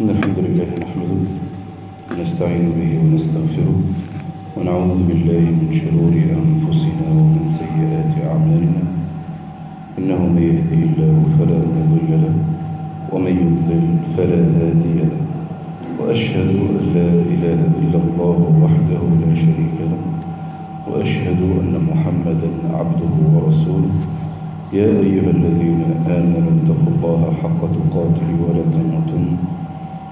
إن الحمد لله نحمده ونستعين به ونستغفره ونعوذ بالله من شرور أنفسنا ومن سيئات أعمالنا. إنه من يهده الله فلا مضل له ومن يضلل فلا هادي له. وأشهد أن لا إله إلا الله وحده لا شريك له. وأشهد أن محمدا عبده ورسوله. يا أيها الذين آمنوا اتقوا الله حق تقاته ولا تموتن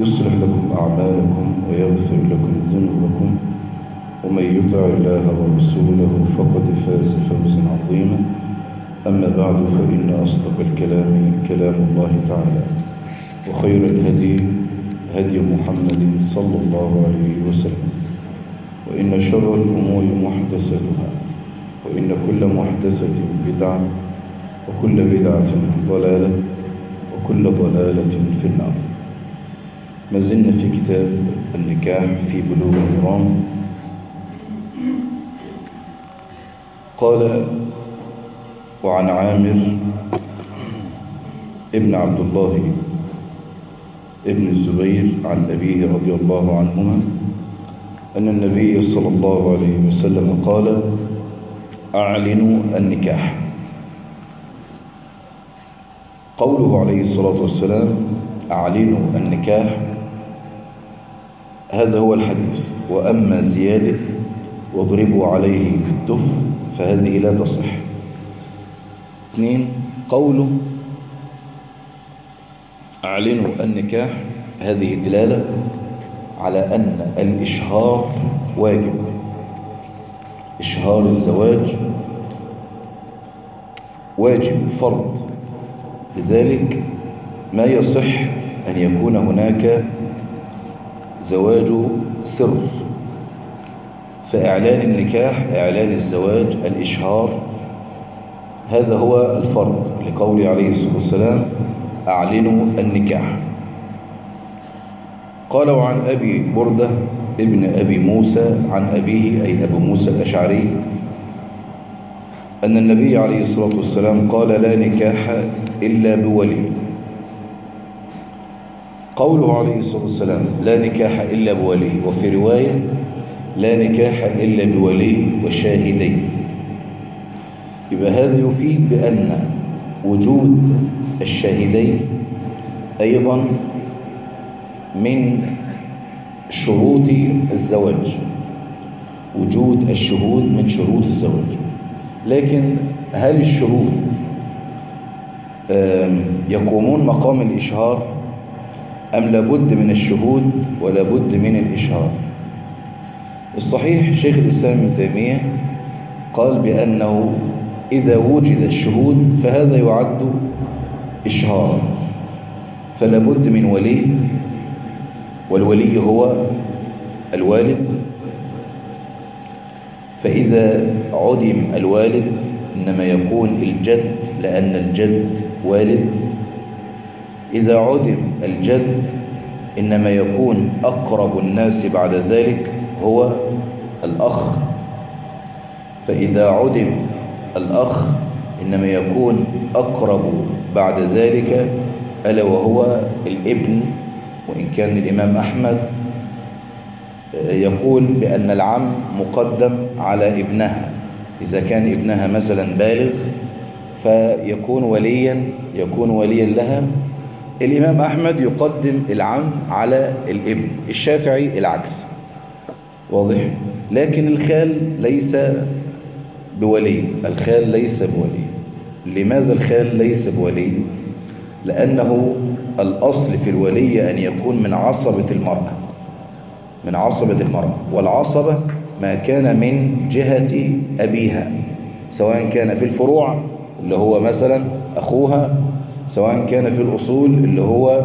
يصلح لكم أعمالكم ويغفر لكم ذنوبكم. ومن يطع الله ورسوله فقد فاز فوزا عظيما. أما بعد فإن أصدق الكلام كلام الله تعالى وخير الهدي هدي محمد صلى الله عليه وسلم. وإن شر الأمور محدثتها وإن كل محدثة بدعة وكل بدعة ضلالة وكل ضلالة في النار. ما زلنا في كتاب النكاح في بلوغ المرام قال وعن عامر ابن عبد الله ابن الزبير عن أبيه رضي الله عنهما أن النبي صلى الله عليه وسلم قال أعلنوا النكاح. قوله عليه الصلاة والسلام أعلنوا النكاح. هذا هو الحديث. وأما زيادة واضربوا عليه بالدف فهذه لا تصح. اثنين قوله أعلنوا النكاح. هذه دلالة على أن الإشهار واجب. إشهار الزواج واجب فرض. لذلك ما يصح أن يكون هناك زواج سر. فإعلان النكاح إعلان الزواج الإشهار هذا هو الفرق لقول عليه الصلاة والسلام أعلنوا النكاح. قال وعن أبي بردة ابن أبي موسى عن أبيه أي أبو موسى الأشعري أن النبي عليه الصلاة والسلام قال لا نكاح إلا بولي. قوله عليه الصلاة والسلام لا نكاح إلا بولي. وفي رواية لا نكاح إلا بولي وشاهدين. يبقى هذا يفيد بأن وجود الشاهدين أيضا من شروط الزواج. وجود الشهود من شروط الزواج. لكن هل الشهود يقومون مقام الإشهار؟ أم لابد من الشهود ولا بد من الإشهار الصحيح شيخ الإسلام ابن تيمية قال بأنه إذا وجد الشهود فهذا يعد إشهارا فلا بد من ولي والولي هو الوالد. فإذا عدم الوالد إنما يكون الجد لأن الجد والد. إذا عدم الجد إنما يكون أقرب الناس بعد ذلك هو الأخ. فإذا عدم الأخ إنما يكون أقرب بعد ذلك ألا وهو الابن وإن كان الإمام أحمد يقول بأن العم مقدم على ابنها. إذا كان ابنها مثلا بالغ فيكون وليا يكون وليا لها الإمام أحمد يقدم العم على الإبن الشافعي العكس. واضح؟ لكن الخال ليس بولي الخال ليس بولي. لماذا الخال ليس بولي؟ لأنه الأصل في الولي أن يكون من عصبة المرأة. من عصبة المرأة. والعصبة ما كان من جهة أبيها سواء كان في الفروع اللي هو مثلا أخوها سواء كان في الأصول اللي هو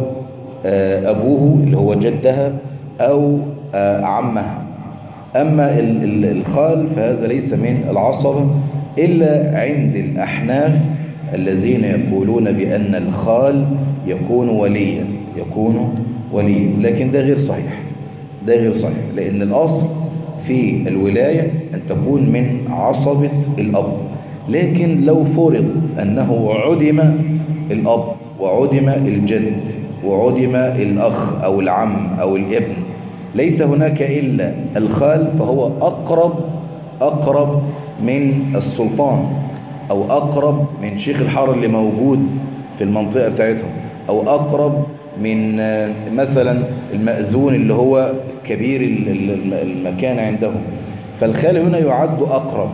آه، أبوه اللي هو جدها أو آه، عمها. أما ال- ال- الخال فهذا ليس من العصبة إلا عند الأحناف الذين يقولون بأن الخال يكون وليا يكون وليا. لكن ده غير صحيح ده غير صحيح. لأن الأصل في الولاية أن تكون من عصبة الأب. لكن لو فرض أنه عدم الأب وعدم الجد وعدم الأخ أو العم أو الابن. ليس هناك إلا الخال فهو أقرب أقرب من السلطان أو أقرب من شيخ الحارة اللي موجود في المنطقة بتاعتهم أو أقرب من مثلا المأذون اللي هو كبير ال- ال- المكان عندهم. فالخال هنا يعد أقرب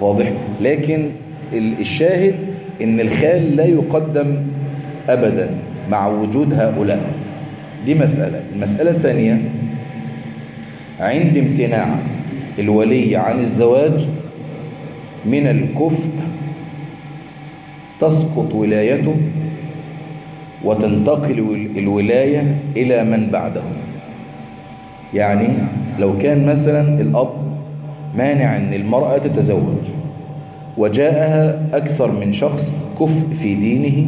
واضح؟ لكن ال- الشاهد إن الخال لا يقدم ابدا مع وجود هؤلاء. دي مسألة. المسألة الثانية عند امتناع الولي عن الزواج من الكفء تسقط ولايته وتنتقل الولاية إلى من بعده يعني لو كان مثلا الأب مانع أن المرأة تتزوج وجاءها أكثر من شخص كفء في دينه.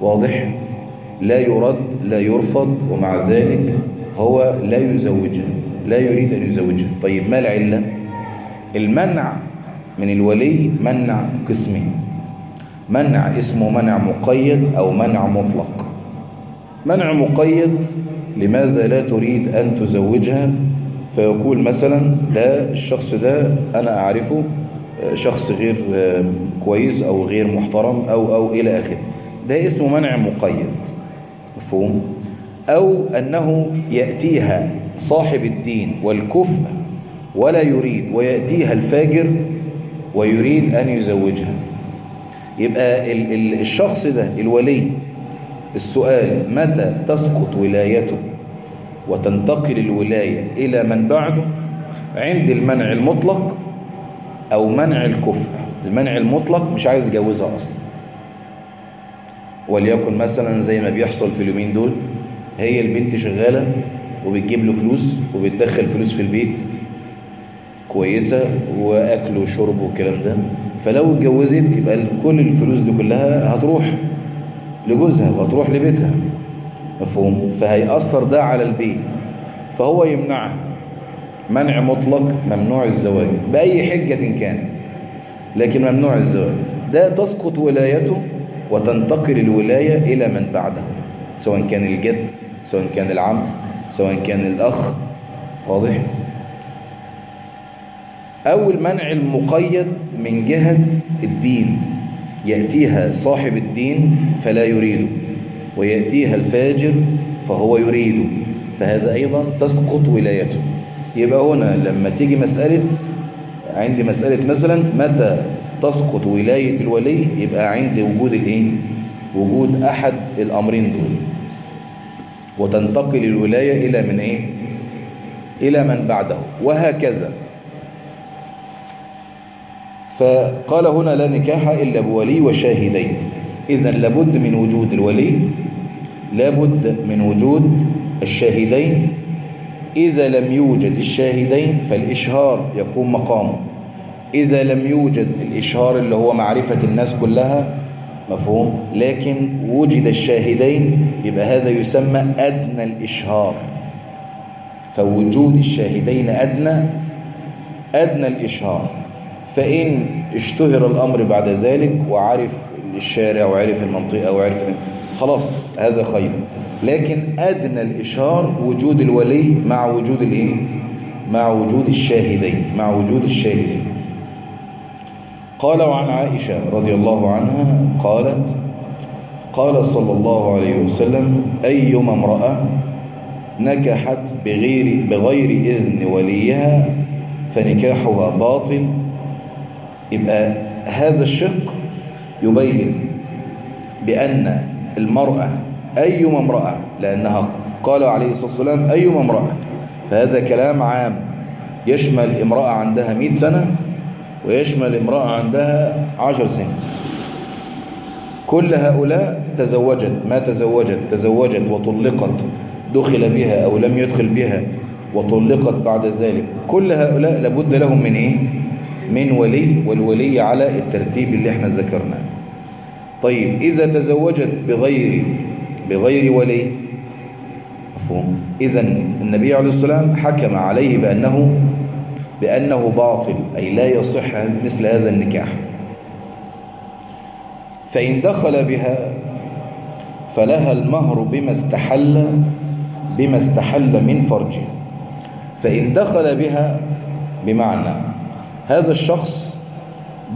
واضح. لا يرد لا يرفض ومع ذلك هو لا يزوجها لا يريد أن يزوجها طيب ما العلة؟ المنع من الولي منع قسمين منع اسمه منع مقيد أو منع مطلق. منع مقيد لماذا لا تريد أن تزوجها؟ فيقول مثلا ده الشخص ده أنا أعرفه شخص غير كويس أو غير محترم أو, أو إلى آخره. ده اسمه منع مقيد. مفهوم؟ أو أنه يأتيها صاحب الدين والكفء ولا يريد ويأتيها الفاجر ويريد أن يزوجها. يبقى ال ال الشخص ده الولي السؤال متى تسقط ولايته وتنتقل الولاية إلى من بعده؟ عند المنع المطلق أو منع الكفء المنع المطلق مش عايز يجوزها أصلا. وليكن مثلا زي ما بيحصل في اليومين دول هي البنت شغالة وبتجيب له فلوس وبتدخل فلوس في البيت كويسة وأكل وشرب والكلام ده. فلو اتجوزت يبقى كل الفلوس دي كلها هتروح لجوزها وهتروح لبيتها. مفهوم؟ فهيأثر ده على البيت. فهو يمنعها. منع مطلق ممنوع الزواج بأي حجة كانت لكن ممنوع الزواج. ده تسقط ولايته وتنتقل الولاية إلى من بعده سواء كان الجد سواء كان العم سواء كان الأخ. واضح؟ أو المنع المقيد من جهة الدين. يأتيها صاحب الدين فلا يريده ويأتيها الفاجر فهو يريده فهذا أيضا تسقط ولايته. يبقى هنا لما تيجي مسألة عندي مسألة مثلا متى تسقط ولاية الولي؟ يبقى عند وجود الإيه؟ وجود أحد الأمرين دول. وتنتقل الولاية إلى من إيه؟ إلى من بعده وهكذا. فقال هنا لا نكاح إلا بولي وشاهدين. إذا لابد من وجود الولي لابد من وجود الشاهدين. إذا لم يوجد الشاهدين فالإشهار يكون مقامه. إذا لم يوجد الإشهار اللي هو معرفة الناس كلها مفهوم. لكن وجد الشاهدين يبقى هذا يسمى أدنى الإشهار. فوجود الشاهدين أدنى أدنى الإشهار. فإن اشتهر الأمر بعد ذلك وعرف الشارع وعرف المنطقة وعرف خلاص هذا خير. لكن أدنى الإشهار وجود الولي مع وجود الإيه؟ مع وجود الشاهدين مع وجود الشاهدين قال وعن عائشة رضي الله عنها قالت قال صلى الله عليه وسلم أيما امرأة نكحت بغير, بغير إذن وليها فنكاحها باطل يبقى هذا الشق يبين بأن المرأة أيما امرأة لأنها قال عليه الصلاة والسلام أيما امرأة. فهذا كلام عام. يشمل امرأة عندها مئة سنة ويشمل امرأة عندها عشر سنين. كل هؤلاء تزوجت. ما تزوجت؟ تزوجت وطلقت. دخل بها أو لم يدخل بها وطلقت بعد ذلك. كل هؤلاء لابد لهم من إيه؟ من ولي والولي على الترتيب اللي إحنا ذكرناه. طيب إذا تزوجت بغير بغير ولي. مفهوم. إذا النبي عليه السلام حكم عليه بأنه بأنه باطل أي لا يصح مثل هذا النكاح. فإن دخل بها فلها المهر بما استحل بما استحل من فرجها فإن دخل بها بمعنى هذا الشخص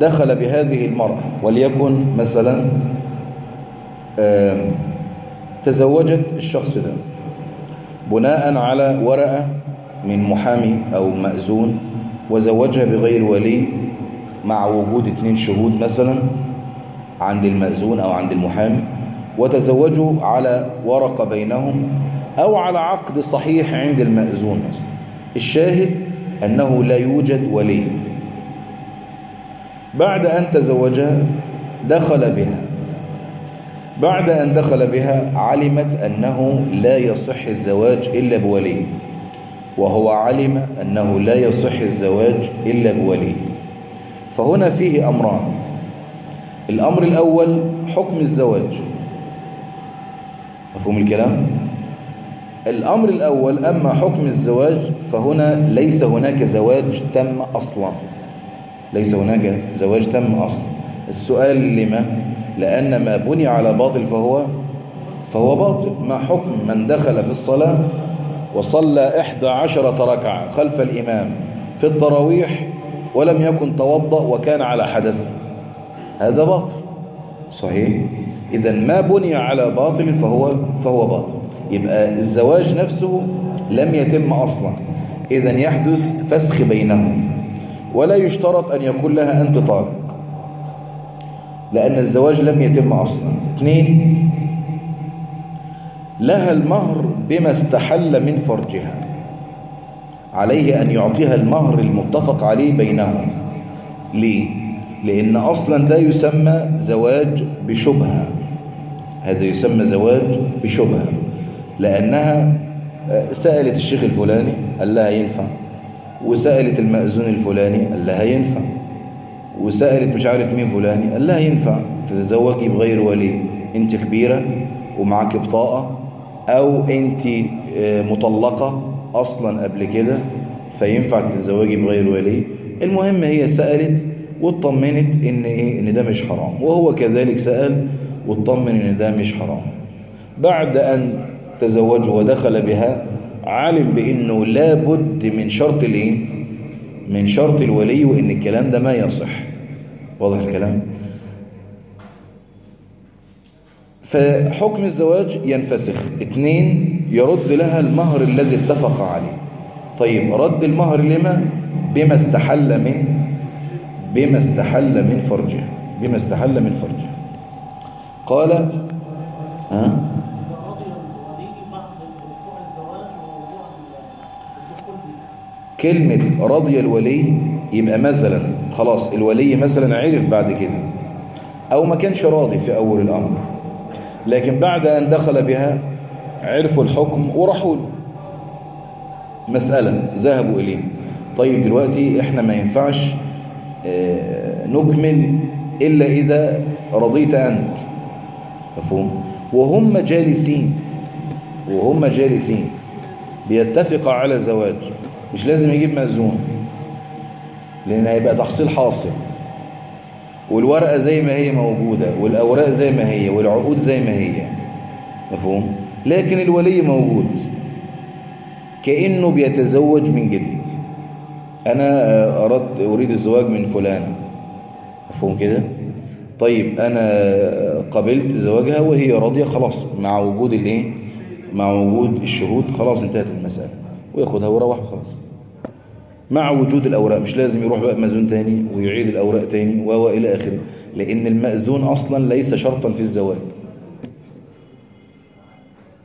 دخل بهذه المرأة وليكن مثلا تزوجت الشخص ده بناء على ورقة من محامي أو مأذون وزوجها بغير ولي مع وجود اثنين شهود مثلا عند المأذون أو عند المحامي وتزوجوا على ورقة بينهم أو على عقد صحيح عند المأذون مثلا. الشاهد أنه لا يوجد ولي. بعد أن تزوجها دخل بها. بعد أن دخل بها علمت أنه لا يصح الزواج إلا بولي وهو علم أنه لا يصح الزواج إلا بولي. فهنا فيه أمران. الأمر الأول حكم الزواج. مفهوم الكلام؟ الأمر الأول أما حكم الزواج فهنا ليس هناك زواج تم أصلا. ليس هناك زواج تم أصلا. السؤال لما؟ لأن ما بني على باطل فهو فهو باطل. ما حكم من دخل في الصلاة وصلى إحدى عشرة ركعة خلف الإمام في التراويح ولم يكن توضأ وكان على حدث؟ هذا باطل. صحيح. إذا ما بني على باطل فهو فهو باطل. يبقى الزواج نفسه لم يتم أصلا. إذا يحدث فسخ بينهم. ولا يشترط أن يكون لها أنت طالق لأن الزواج لم يتم أصلا. اثنين لها المهر بما استحل من فرجها. عليه أن يعطيها المهر المتفق عليه بينهم. ليه؟ لأن أصلا ده يسمى زواج بشبهة. هذا يسمى زواج بشبهة. لأنها سألت الشيخ الفلاني قال لها ينفع؟ وسألت المأذون الفلاني قال لها ينفع. وسألت مش عارف مين فلاني قال لها ينفع تتزوجي بغير ولي انت كبيرة ومعك بطاقة أو انت مطلقة أصلا قبل كده فينفع تتزوجي بغير ولي. المهم هي سألت واطمنت إن إيه إن ده مش حرام وهو كذلك سأل واطمن إن ده مش حرام. بعد أن تزوجه ودخل بها علم بإنه لابد من شرط الإيه؟ من شرط الولي وإن الكلام ده ما يصح. واضح الكلام. فحكم الزواج ينفسخ. اثنين يرد لها المهر الذي اتفق عليه. طيب رد المهر لما؟ بما استحل من بما استحل من فرجه بما استحل من فرجه قال ها؟ كلمة رضي الولي يبقى مثلا خلاص الولي مثلا عرف بعد كده أو ما كانش راضي في أول الأمر. لكن بعد أن دخل بها عرفوا الحكم وراحوا مسألة ذهبوا إليه. طيب دلوقتي إحنا ما ينفعش نكمل إلا إذا رضيت أنت. مفهوم؟ وهم جالسين وهم جالسين. بيتفق على زواج. مش لازم يجيب مأذون. لأن هيبقى تحصيل حاصل. والورقة زي ما هي موجودة والأوراق زي ما هي والعقود زي ما هي. مفهوم؟ لكن الولي موجود. كأنه بيتزوج من جديد. أنا أردت أريد الزواج من فلانة. مفهوم كده؟ طيب أنا قبلت زواجها وهي راضية خلاص مع وجود الإيه؟ مع وجود الشهود خلاص انتهت المسألة. وياخدها ويروح خلاص. مع وجود الأوراق. مش لازم يروح بقى مأذون تاني ويعيد الأوراق تاني و إلى آخره. لأن المأذون أصلا ليس شرطا في الزواج.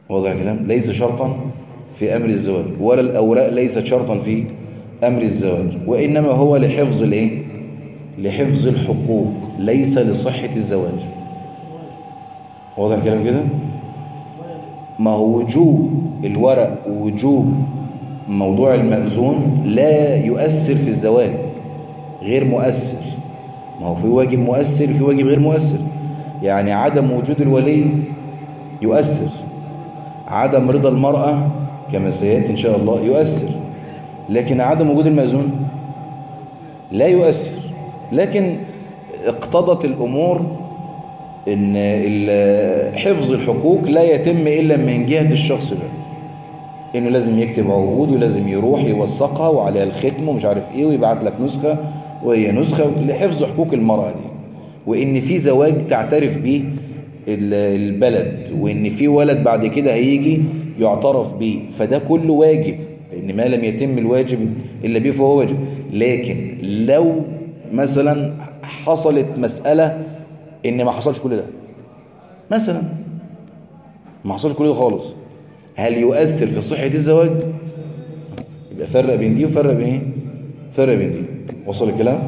واضح الكلام؟ ليس شرطا في أمر الزواج. ولا الأوراق ليست شرطا في أمر الزواج. وإنما هو لحفظ الإيه؟ لحفظ الحقوق. ليس لصحة الزواج. واضح الكلام كده؟ ما هو وجوب الورق ووجوب موضوع المأذون لا يؤثر في الزواج غير مؤثر. ما هو في واجب مؤثر في واجب غير مؤثر. يعني عدم وجود الولي يؤثر. عدم رضا المرأة كما سيأتي إن شاء الله يؤثر. لكن عدم وجود المأذون لا يؤثر. لكن اقتضت الأمور إن حفظ الحقوق لا يتم إلا من جهة الشخص ده. إنه لازم يكتب عقود ولازم يروح يوثقها وعليها الختم ومش عارف إيه ويبعت لك نسخة وهي نسخة لحفظ حقوق المرأة دي. وإن في زواج تعترف به البلد وإن في ولد بعد كده هيجي يعترف به فده كله واجب لأن ما لم يتم الواجب إلا به فهو واجب. لكن لو مثلا حصلت مسألة إن ما حصلش كل ده مثلا ما حصلش كل ده خالص. هل يؤثر في صحة الزواج؟ يبقى فرق بين دي وفرق بين إيه؟ فرق بين دي. وصل الكلام؟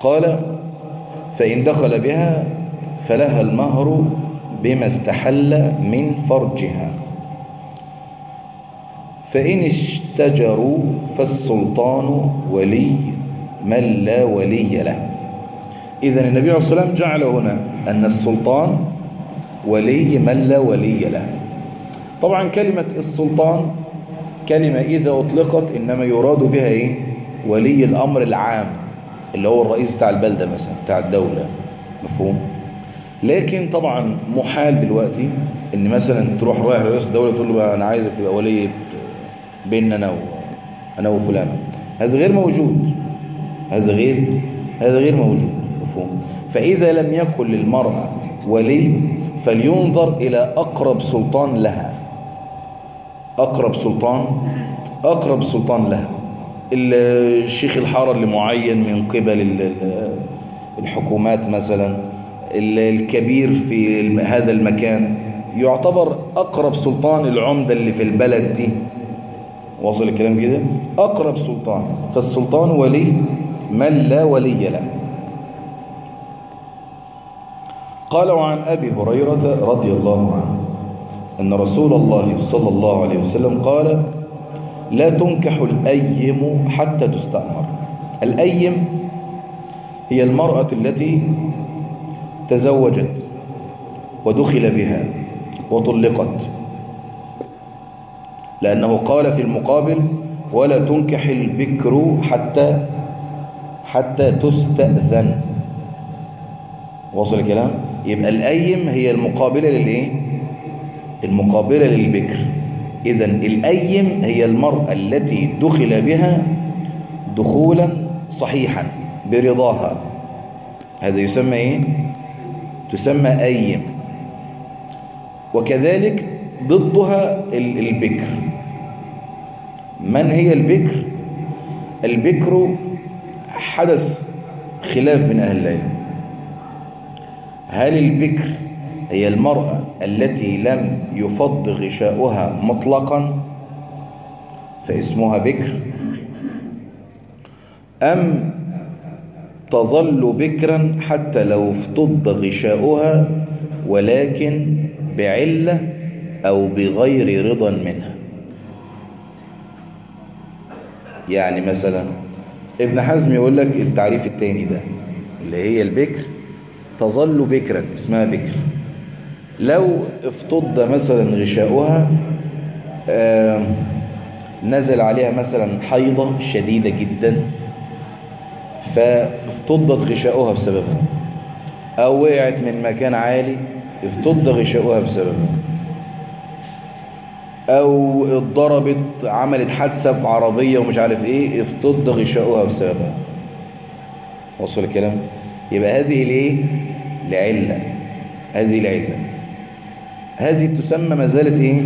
قال فإن دخل بها فلها المهر بما استحل من فرجها. فإن اشتجروا فالسلطان ولي من لا ولي له. إذا النبي عليه الصلاة والسلام جعل هنا أن السلطان ولي من لا ولي له. طبعا كلمة السلطان كلمة إذا أطلقت إنما يراد بها إيه؟ ولي الأمر العام اللي هو الرئيس بتاع البلدة مثلا بتاع الدولة. مفهوم؟ لكن طبعا محال دلوقتي إن مثلا تروح رايح لرئيس الدولة تقول له أنا عايزك تبقى ولي بيننا أنا أنا وفلان. هذا غير موجود. هذا غير هذا غير موجود. مفهوم؟ فإذا لم يكن للمرأة ولي فلينظر إلى أقرب سلطان لها. أقرب سلطان أقرب سلطان لها. الشيخ الحارة اللي معين من قبل الحكومات مثلا الكبير في هذا المكان يعتبر أقرب سلطان العمدة اللي في البلد دي. وصل الكلام كده؟ أقرب سلطان. فالسلطان ولي من لا ولي له. قال عن أبي هريرة رضي الله عنه أن رسول الله صلى الله عليه وسلم قال لا تنكح الأيم حتى تستأمر. الأيم هي المرأة التي تزوجت ودخل بها وطلقت. لأنه قال في المقابل ولا تنكح البكر حتى حتى تستأذن. وصل الكلام؟ يبقى الأيم هي المقابلة للإيه؟ المقابلة للبكر. إذا الأيم هي المرأة التي دخل بها دخولا صحيحا برضاها. هذا يسمى إيه؟ تسمى أيم. وكذلك ضدها البكر. من هي البكر؟ البكر حدث خلاف من أهل العلم. هل البكر هي المرأة التي لم يفض غشاؤها مطلقا؟ فاسمها بكر. أم تظل بكرا حتى لو افتض غشاؤها ولكن بعلة أو بغير رضا منها؟ يعني مثلا ابن حزم يقول لك التعريف التاني ده اللي هي البكر تظل بكرا اسمها بكر. لو افتض مثلا غشاؤها نزل عليها مثلا حيضة شديدة جدا فافتضت غشاؤها بسببها. أو وقعت من مكان عالي افتض غشاؤها بسببها. أو اتضربت عملت حادثة بعربية ومش عارف إيه افتض غشاؤها بسببها. وصل الكلام؟ يبقى هذه الإيه؟ لعلة هذه العلة. هذه تسمى ما زالت إيه؟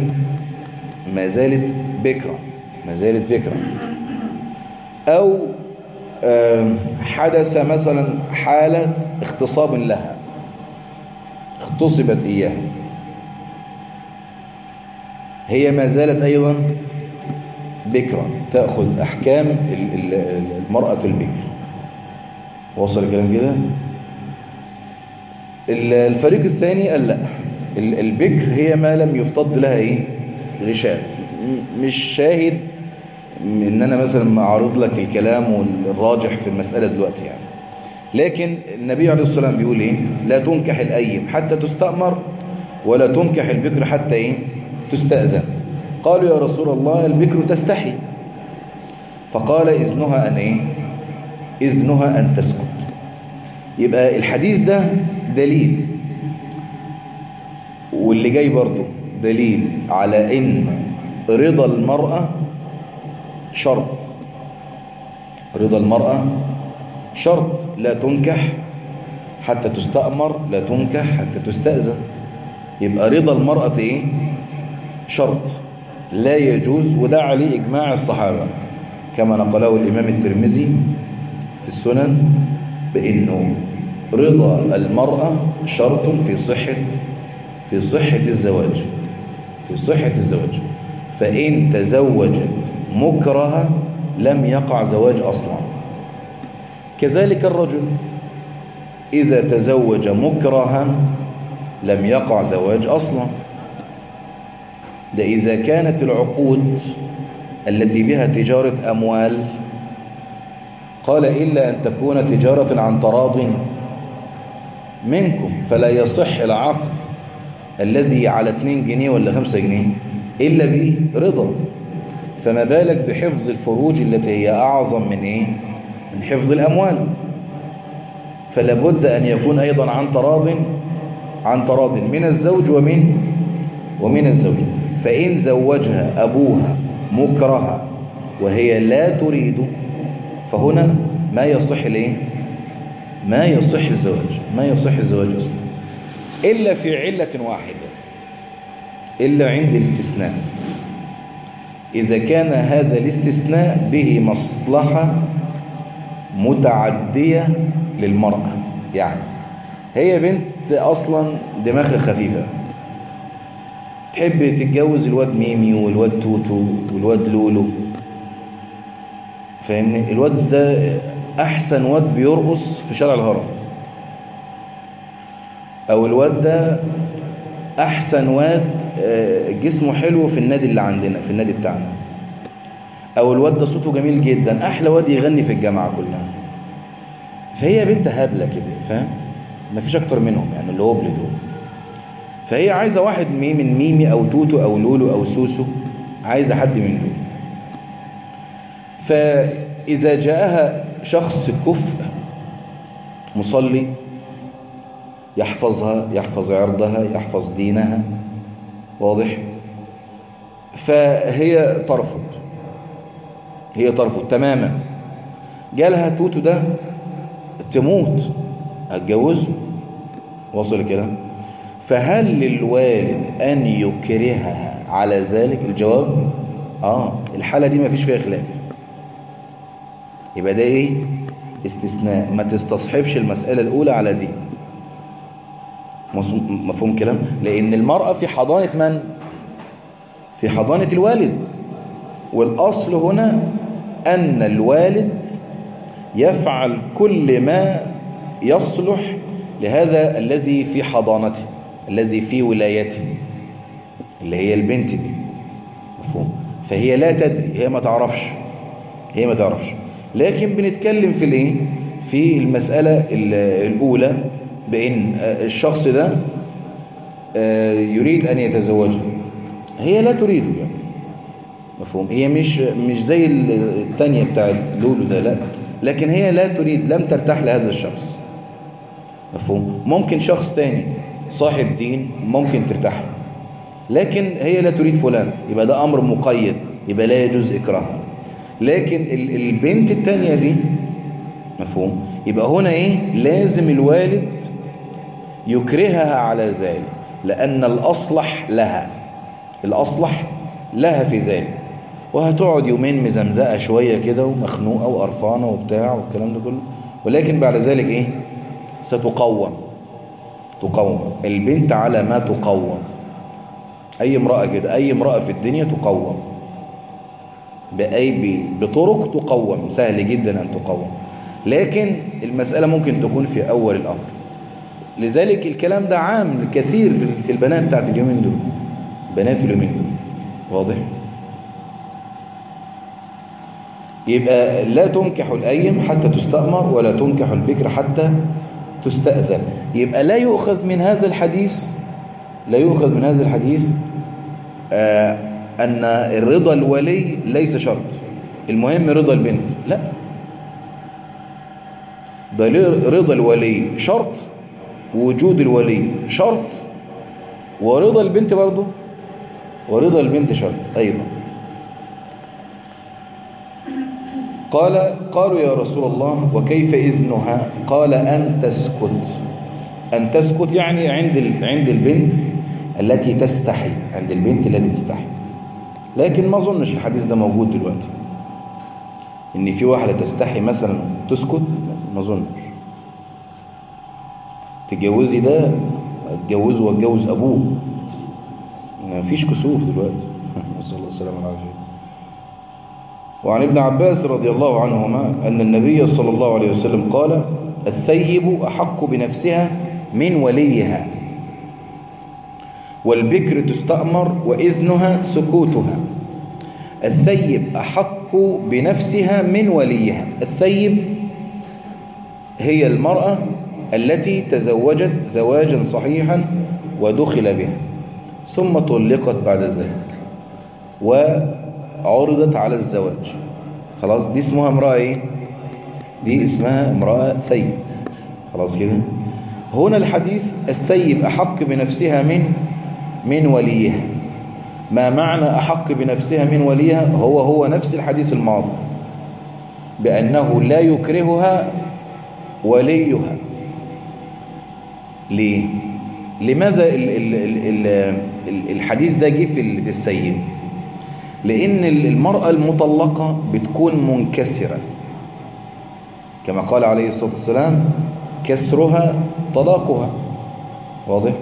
ما زالت بكرة ما زالت بكرة. أو حدث مثلا حالة اغتصاب لها اغتصبت إياها. هي ما زالت أيضا بكرة تأخذ أحكام المرأة البكر. وصل الكلام كده؟ الفريق الثاني قال لا. البكر هي ما لم يفتض لها إيه؟ غشاء. مش شاهد إن أنا مثلا أعرض لك الكلام والراجح في المسألة دلوقتي يعني. لكن النبي عليه الصلاة والسلام بيقول إيه؟ لا تنكح الأيم حتى تستأمر ولا تنكح البكر حتى إيه؟ تستأذن. قالوا يا رسول الله البكر تستحي. فقال إذنها أن إيه؟ إذنها أن تسكت. يبقى الحديث ده دليل. واللي جاي برضه دليل على إن رضا المرأة شرط. رضا المرأة شرط. لا تنكح حتى تستأمر لا تنكح حتى تستأذن. يبقى رضا المرأة إيه؟ شرط. لا يجوز وده عليه إجماع الصحابة. كما نقله الإمام الترمذي في السنن بأنه رضا المرأة شرط في صحة في صحة الزواج. في صحة الزواج. فإن تزوجت مكرها لم يقع زواج أصلا. كذلك الرجل إذا تزوج مكرها لم يقع زواج أصلا. ده إذا كانت العقود التي بها تجارة أموال قال إلا أن تكون تجارة عن تراض منكم فلا يصح العقد الذي على 2 جنيه ولا 5 جنيه إلا برضا. فما بالك بحفظ الفروج التي هي أعظم من إيه؟ من حفظ الأموال. فلا بد أن يكون أيضا عن تراض عن تراض من الزوج ومن ومن الزوج. فإن زوجها أبوها مكرهة وهي لا تريد فهنا ما يصح الإيه؟ ما يصح الزواج ما يصح الزواج أصلا. إلا في علة واحدة إلا عند الاستثناء. إذا كان هذا الاستثناء به مصلحة متعدية للمرأة يعني هي بنت أصلا دماغها خفيفة. تحب تتجوز الواد ميمي والواد توتو والواد لولو. فاهمني؟ الواد ده أحسن واد بيرقص في شارع الهرم. أو الواد ده أحسن واد جسمه حلو في النادي اللي عندنا في النادي بتاعنا. أو الواد ده صوته جميل جدا أحلى واد يغني في الجامعة كلها. فهي بنت هبلة كده فاهم؟ مفيش أكتر منهم يعني اللي هو دول فهي عايزة واحد من ميمي أو توتو أو لولو أو سوسو عايزة حد من دول. فإذا جاءها شخص كفء مصلي يحفظها يحفظ عرضها يحفظ دينها واضح؟ فهي ترفض هي ترفض تماما. جالها توتو ده تموت هتجوزه؟ وصل كده فهل للوالد أن يكرهها على ذلك؟ الجواب آه الحالة دي ما فيش فيها خلاف. يبقى ده إيه؟ استثناء. ما تستصحبش المسألة الأولى على دي. مفهوم كلام؟ لأن المرأة في حضانة من؟ في حضانة الوالد. والأصل هنا أن الوالد يفعل كل ما يصلح لهذا الذي في حضانته الذي في ولايته اللي هي البنت دي. مفهوم؟ فهي لا تدري هي ما تعرفش هي ما تعرفش. لكن بنتكلم في الايه؟ في المسألة الأولى بأن الشخص ده يريد أن يتزوجها هي لا تريده يعني. مفهوم؟ هي مش مش زي الثانية بتاع لولو ده لا. لكن هي لا تريد لم ترتاح لهذا الشخص. مفهوم؟ ممكن شخص تاني صاحب دين ممكن ترتاح لكن هي لا تريد فلان يبقى ده أمر مقيد يبقى لا يجوز إكراهها لكن البنت التانية دي مفهوم؟ يبقى هنا إيه؟ لازم الوالد يكرهها على ذلك لأن الأصلح لها. الأصلح لها في ذلك. وهتقعد يومين مزمزقة شوية كده ومخنوقة وقرفانة وبتاع والكلام ده كله. ولكن بعد ذلك إيه؟ ستقوم. تقوم. البنت على ما تقوم. أي امرأة كده أي امرأة في الدنيا تقوم. بأي بطرق تقوم. سهل جدا أن تقوم. لكن المسألة ممكن تكون في أول الأمر. لذلك الكلام ده عام كثير في البنات بتاعت اليومين دول. بنات اليومين دول. واضح؟ يبقى لا تنكح الأيم حتى تستأمر ولا تنكح البكر حتى تستأذن. يبقى لا يؤخذ من هذا الحديث لا يؤخذ من هذا الحديث آه أن الرضا الولي ليس شرط. المهم رضا البنت. لا. ده رضا الولي شرط وجود الولي شرط ورضا البنت برضه. ورضا البنت شرط. أيضا قال قالوا يا رسول الله وكيف إذنها؟ قال أن تسكت. أن تسكت يعني عند عند البنت التي تستحي عند البنت التي تستحي. لكن ما أظنش الحديث ده موجود دلوقتي. إن في واحدة تستحي مثلا تسكت ما أظنش. تجوزي ده اتجوزه واتجوز أبوه. ما فيش كسوف دلوقتي. نسأل الله السلامة والعافية. وعن ابن عباس رضي الله عنهما أن النبي صلى الله عليه وسلم قال الثيب أحق بنفسها من وليها. والبكر تستأمر وإذنها سكوتها. الثيب أحق بنفسها من وليها. الثيب هي المرأة التي تزوجت زواجا صحيحا ودخل بها ثم طلقت بعد ذلك وعرضت على الزواج. خلاص دي اسمها امرأة إيه؟ دي اسمها امرأة ثيب. خلاص كده؟ هنا الحديث السيب أحق بنفسها من من وليها ما معنى أحق بنفسها من وليها؟ هو هو نفس الحديث الماضي. بأنه لا يكرهها وليها. ليه؟ لماذا ال ال ال ال الحديث ده جه في السيد؟ لأن المرأة المطلقة بتكون منكسرة. كما قال عليه الصلاة والسلام كسرها طلاقها. واضح؟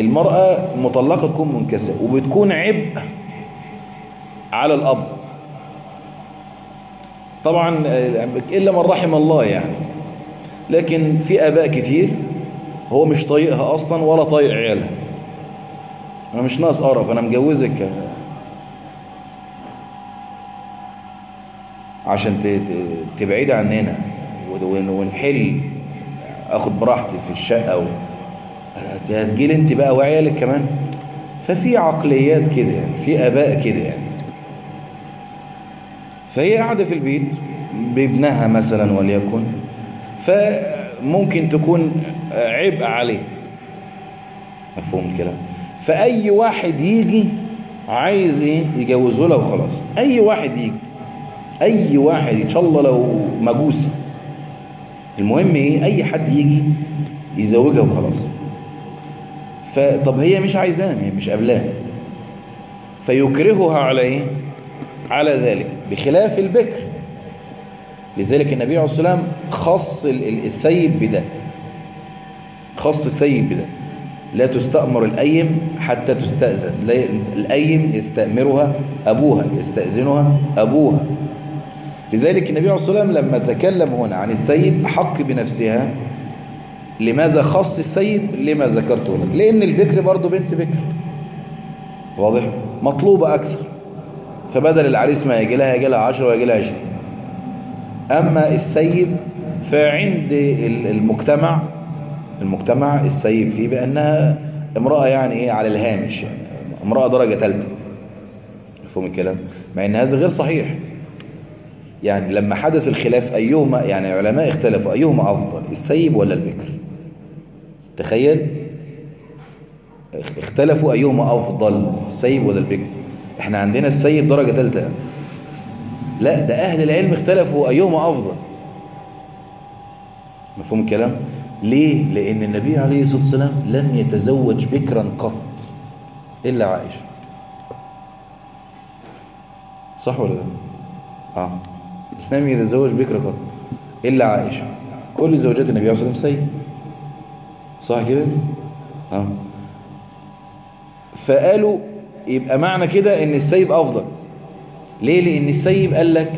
المرأة المطلقة تكون منكسرة وبتكون عبء على الأب. طبعا إلا من رحم الله يعني. لكن في آباء كتير هو مش طايقها أصلا ولا طايق عيالها. أنا مش ناقص قرف أنا مجوزك. عشان تبعد عننا ونحل آخد براحتي في الشقة و... هتجيلي انت بقى وعيالك كمان؟ ففي عقليات كده يعني في آباء كده يعني. فهي قاعدة في البيت بابنها مثلا وليكن فممكن تكون عبء عليه. مفهوم الكلام؟ فأي واحد يجي عايز إيه؟ يجوزه له وخلاص. أي واحد يجي أي واحد إن شاء الله لو مجوسي المهم إيه؟ أي حد يجي يزوجها وخلاص. فطب هي مش عايزاه مش قابلاه فيكرهها على إيه؟ على ذلك بخلاف البكر. لذلك النبي عليه الصلاة والسلام خص الثيب بده. خص الثيب بده. لا تستأمر الأيم حتى تستأذن. الأيم يستأمرها أبوها يستأذنها أبوها. لذلك النبي عليه الصلاة والسلام لما تكلم هنا عن السيب حق بنفسها لماذا خص السيب لما ذكرته لك؟ لأن البكر برضه بنت بكر. واضح؟ مطلوبة أكثر. فبدل العريس ما يجي لها يجي لها 10 ويجي لها 20 أما السيب فعند المجتمع المجتمع السيب فيه بأنها امرأة يعني إيه؟ على الهامش يعني. امرأة درجة ثالثة مفهوم الكلام؟ مع إن هذا غير صحيح. يعني لما حدث الخلاف أيهما يعني علماء اختلفوا أيهما أفضل السيب ولا البكر؟ تخيل اختلفوا أيهما أفضل السيب ولا البكر. إحنا عندنا السيب درجة ثالثة لا ده أهل العلم اختلفوا أيهما أفضل. مفهوم الكلام؟ ليه؟ لأن النبي عليه الصلاة والسلام لم يتزوج بكرا قط إلا عائشة. صح ولا لا؟ آه. لم يتزوج بكر قط إلا عائشة. كل زوجات النبي عليه الصلاة والسلام سيد صح كده؟ آه. فقالوا يبقى معنى كده إن السيب أفضل. ليه؟ لأن السيب قال لك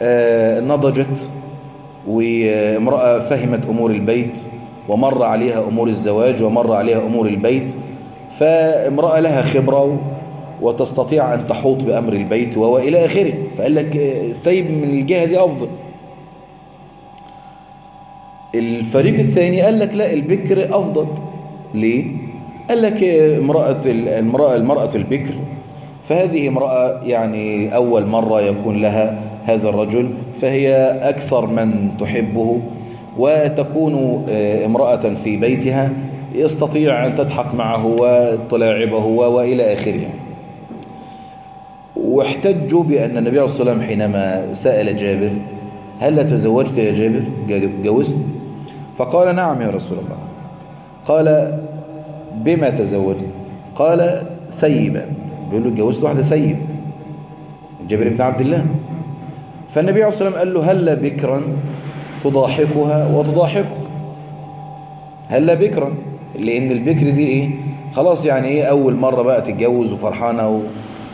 آه نضجت وامرأة فهمت أمور البيت ومر عليها أمور الزواج ومر عليها أمور البيت. فامرأة لها خبرة وتستطيع أن تحوط بأمر البيت وإلى آخره. فقال لك السيب من الجهة دي أفضل. الفريق الثاني قال لك لا البكر أفضل ليه؟ قال لك امرأة المرأة المرأة البكر فهذه امرأة يعني أول مرة يكون لها هذا الرجل فهي أكثر من تحبه وتكون امرأة في بيتها يستطيع أن تضحك معه وتلاعبه وإلى آخره. واحتجوا بأن النبي عليه الصلاة والسلام حينما سأل جابر هل تزوجت يا جابر جوزت فقال نعم يا رسول الله. قال بما تزوجت؟ قال سيبا. بيقول له جوزت واحدة سيب. جابر بن عبد الله. فالنبي عليه الصلاة والسلام قال له هل بكرا تضاحكها وتضاحكك؟ هل بكرا؟ لأن البكر دي إيه؟ خلاص يعني إيه أول مرة بقى تتجوز وفرحانة و...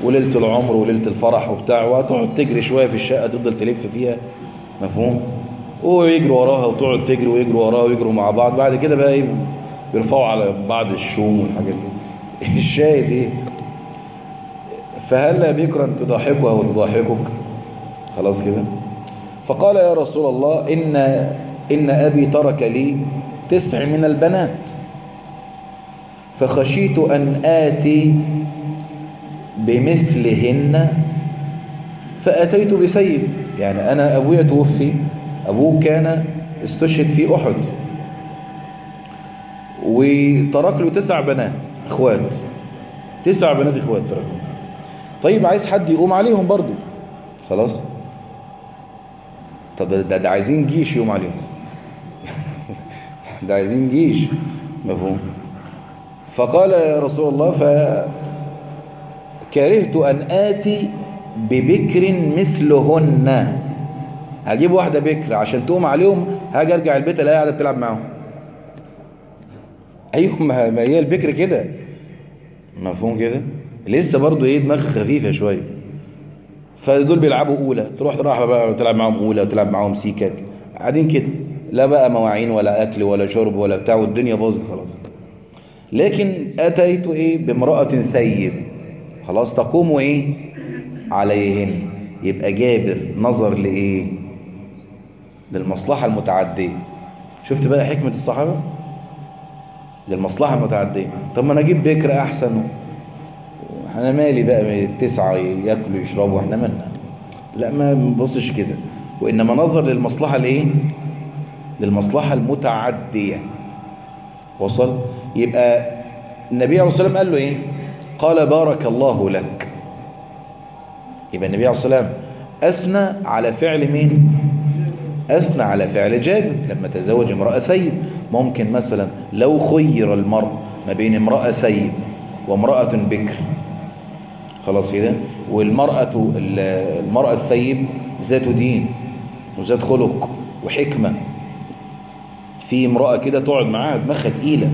وليلة العمر وليلة الفرح وبتاع وتقعد تجري شوية في الشقة تفضل تلف فيها. مفهوم؟ ويجروا وراها وتقعد تجري ويجروا وراها ويجروا مع بعض. بعد كده بقى إيه؟ بيرفعوا على بعض الشوم والحاجات دي. الشاهد إيه فهل بكرا تضاحكها وتضاحكك؟ خلاص كده. فقال يا رسول الله إن, إن أبي ترك لي تسع من البنات. فخشيت أن آتي بمثلهن فأتيت بسيد. يعني أنا أبويا توفي. أبوه كان استشهد في أحد. وترك له تسع بنات إخوات. تسع بنات إخوات تركهم. طيب عايز حد يقوم عليهم برضو. خلاص. طب ده, ده عايزين جيش يقوم عليهم. ده عايزين جيش. مفهوم. فقال يا رسول الله فكرهت أن آتي ببكر مثلهن. هجيب واحدة بكر عشان تقوم عليهم هاجي أرجع البيت الاقيها قاعدة بتلعب معاهم. أيوه ما هي البكر كده. مفهوم كده؟ لسه برضو إيه دماغ خفيفة شوية. فدول بيلعبوا أولى. تروح تروح بقى تلعب معاهم أولى وتلعب معاهم سيكاك. قاعدين كده. لا بقى مواعين ولا أكل ولا شرب ولا بتاع والدنيا باظت خلاص. لكن أتيت إيه بامرأة ثيب. خلاص تقوم إيه عليهن. يبقى جابر نظر لإيه؟ للمصلحة المتعدية. شفت بقى حكمة الصحابة؟ للمصلحة المتعدية. طب ما أنا أجيب بكر أحسن. أنا مالي بقى التسعة ياكلوا يشربوا إحنا مالنا؟ لا ما نبصش كده. وإنما نظر للمصلحة الايه للمصلحة المتعدية. وصل؟ يبقى النبي عليه الصلاة والسلام قال له إيه؟ قال بارك الله لك. يبقى النبي عليه الصلاة والسلام أثنى على فعل مين؟ أثنى على فعل جابر لما تزوج امرأة سيب ممكن مثلا لو خير المرء ما بين امرأة سيب وامرأة بكر. خلاص كده والمرأة المرأة الثيب ذات دين وذات خلق وحكمة. في امرأة كده تقعد معاها دماغها تقيلة.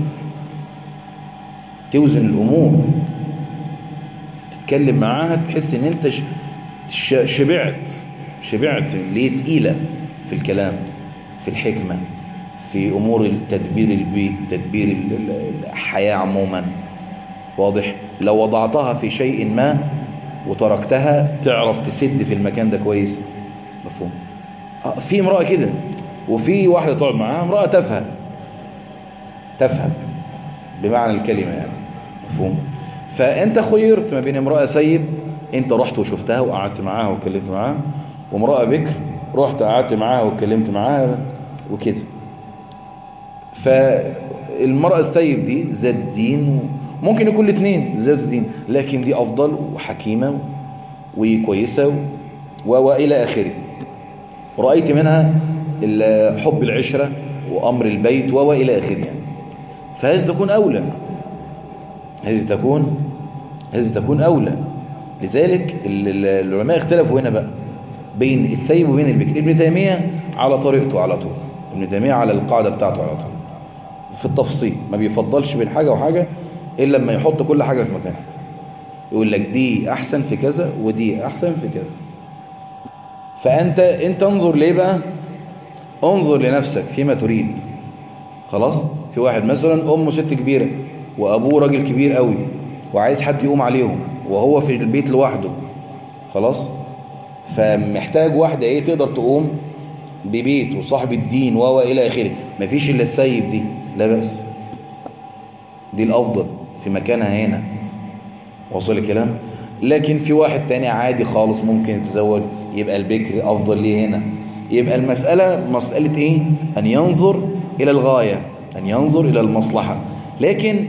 توزن الأمور. تتكلم معاها تحس إن أنت شبعت. شبعت ليه تقيلة. في الكلام في الحكمة في أمور تدبير البيت تدبير الحياة عموما. واضح؟ لو وضعتها في شيء ما وتركتها تعرف. تسد في المكان ده كويس. مفهوم. في امرأة كده وفي واحدة تقعد معاها امرأة تفهم تفهم بمعنى الكلمة يعني. مفهوم. فأنت خيرت ما بين امرأة سيب أنت رحت وشفتها وقعدت معاها واتكلمت معاها وامرأة بكر رحت قعدت معاها واتكلمت معاها وكده. فالمرأة الثيب دي ذات دين ممكن يكون الاثنين ذات دين لكن دي أفضل وحكيمة وكويسة وإلى آخره. رأيت منها حب العشرة وأمر البيت وإلى آخره يعني. فهذه تكون أولى. هذه تكون هذه تكون أولى. لذلك العلماء اختلفوا هنا بقى. بين الثيب وبين البكر ابن تيمية على طريقته على طول. ابن تيمية على القاعدة بتاعته على طول. في التفصيل ما بيفضلش بين حاجة وحاجة إلا لما يحط كل حاجة في مكانها. يقول لك دي أحسن في كذا ودي أحسن في كذا. فأنت أنت انظر ليه بقى؟ انظر لنفسك فيما تريد. خلاص؟ في واحد مثلا أمه ست كبيرة وأبوه راجل كبير قوي وعايز حد يقوم عليهم وهو في البيت لوحده. خلاص؟ فمحتاج واحدة إيه تقدر تقوم ببيت وصاحب الدين و إلى آخره. مفيش إلا السيب دي. لا بأس. دي الأفضل في مكانها هنا. وصل الكلام؟ لكن في واحد تاني عادي خالص ممكن يتزوج يبقى البكر أفضل ليه هنا. يبقى المسألة مسألة إيه؟ أن ينظر إلى الغاية أن ينظر إلى المصلحة. لكن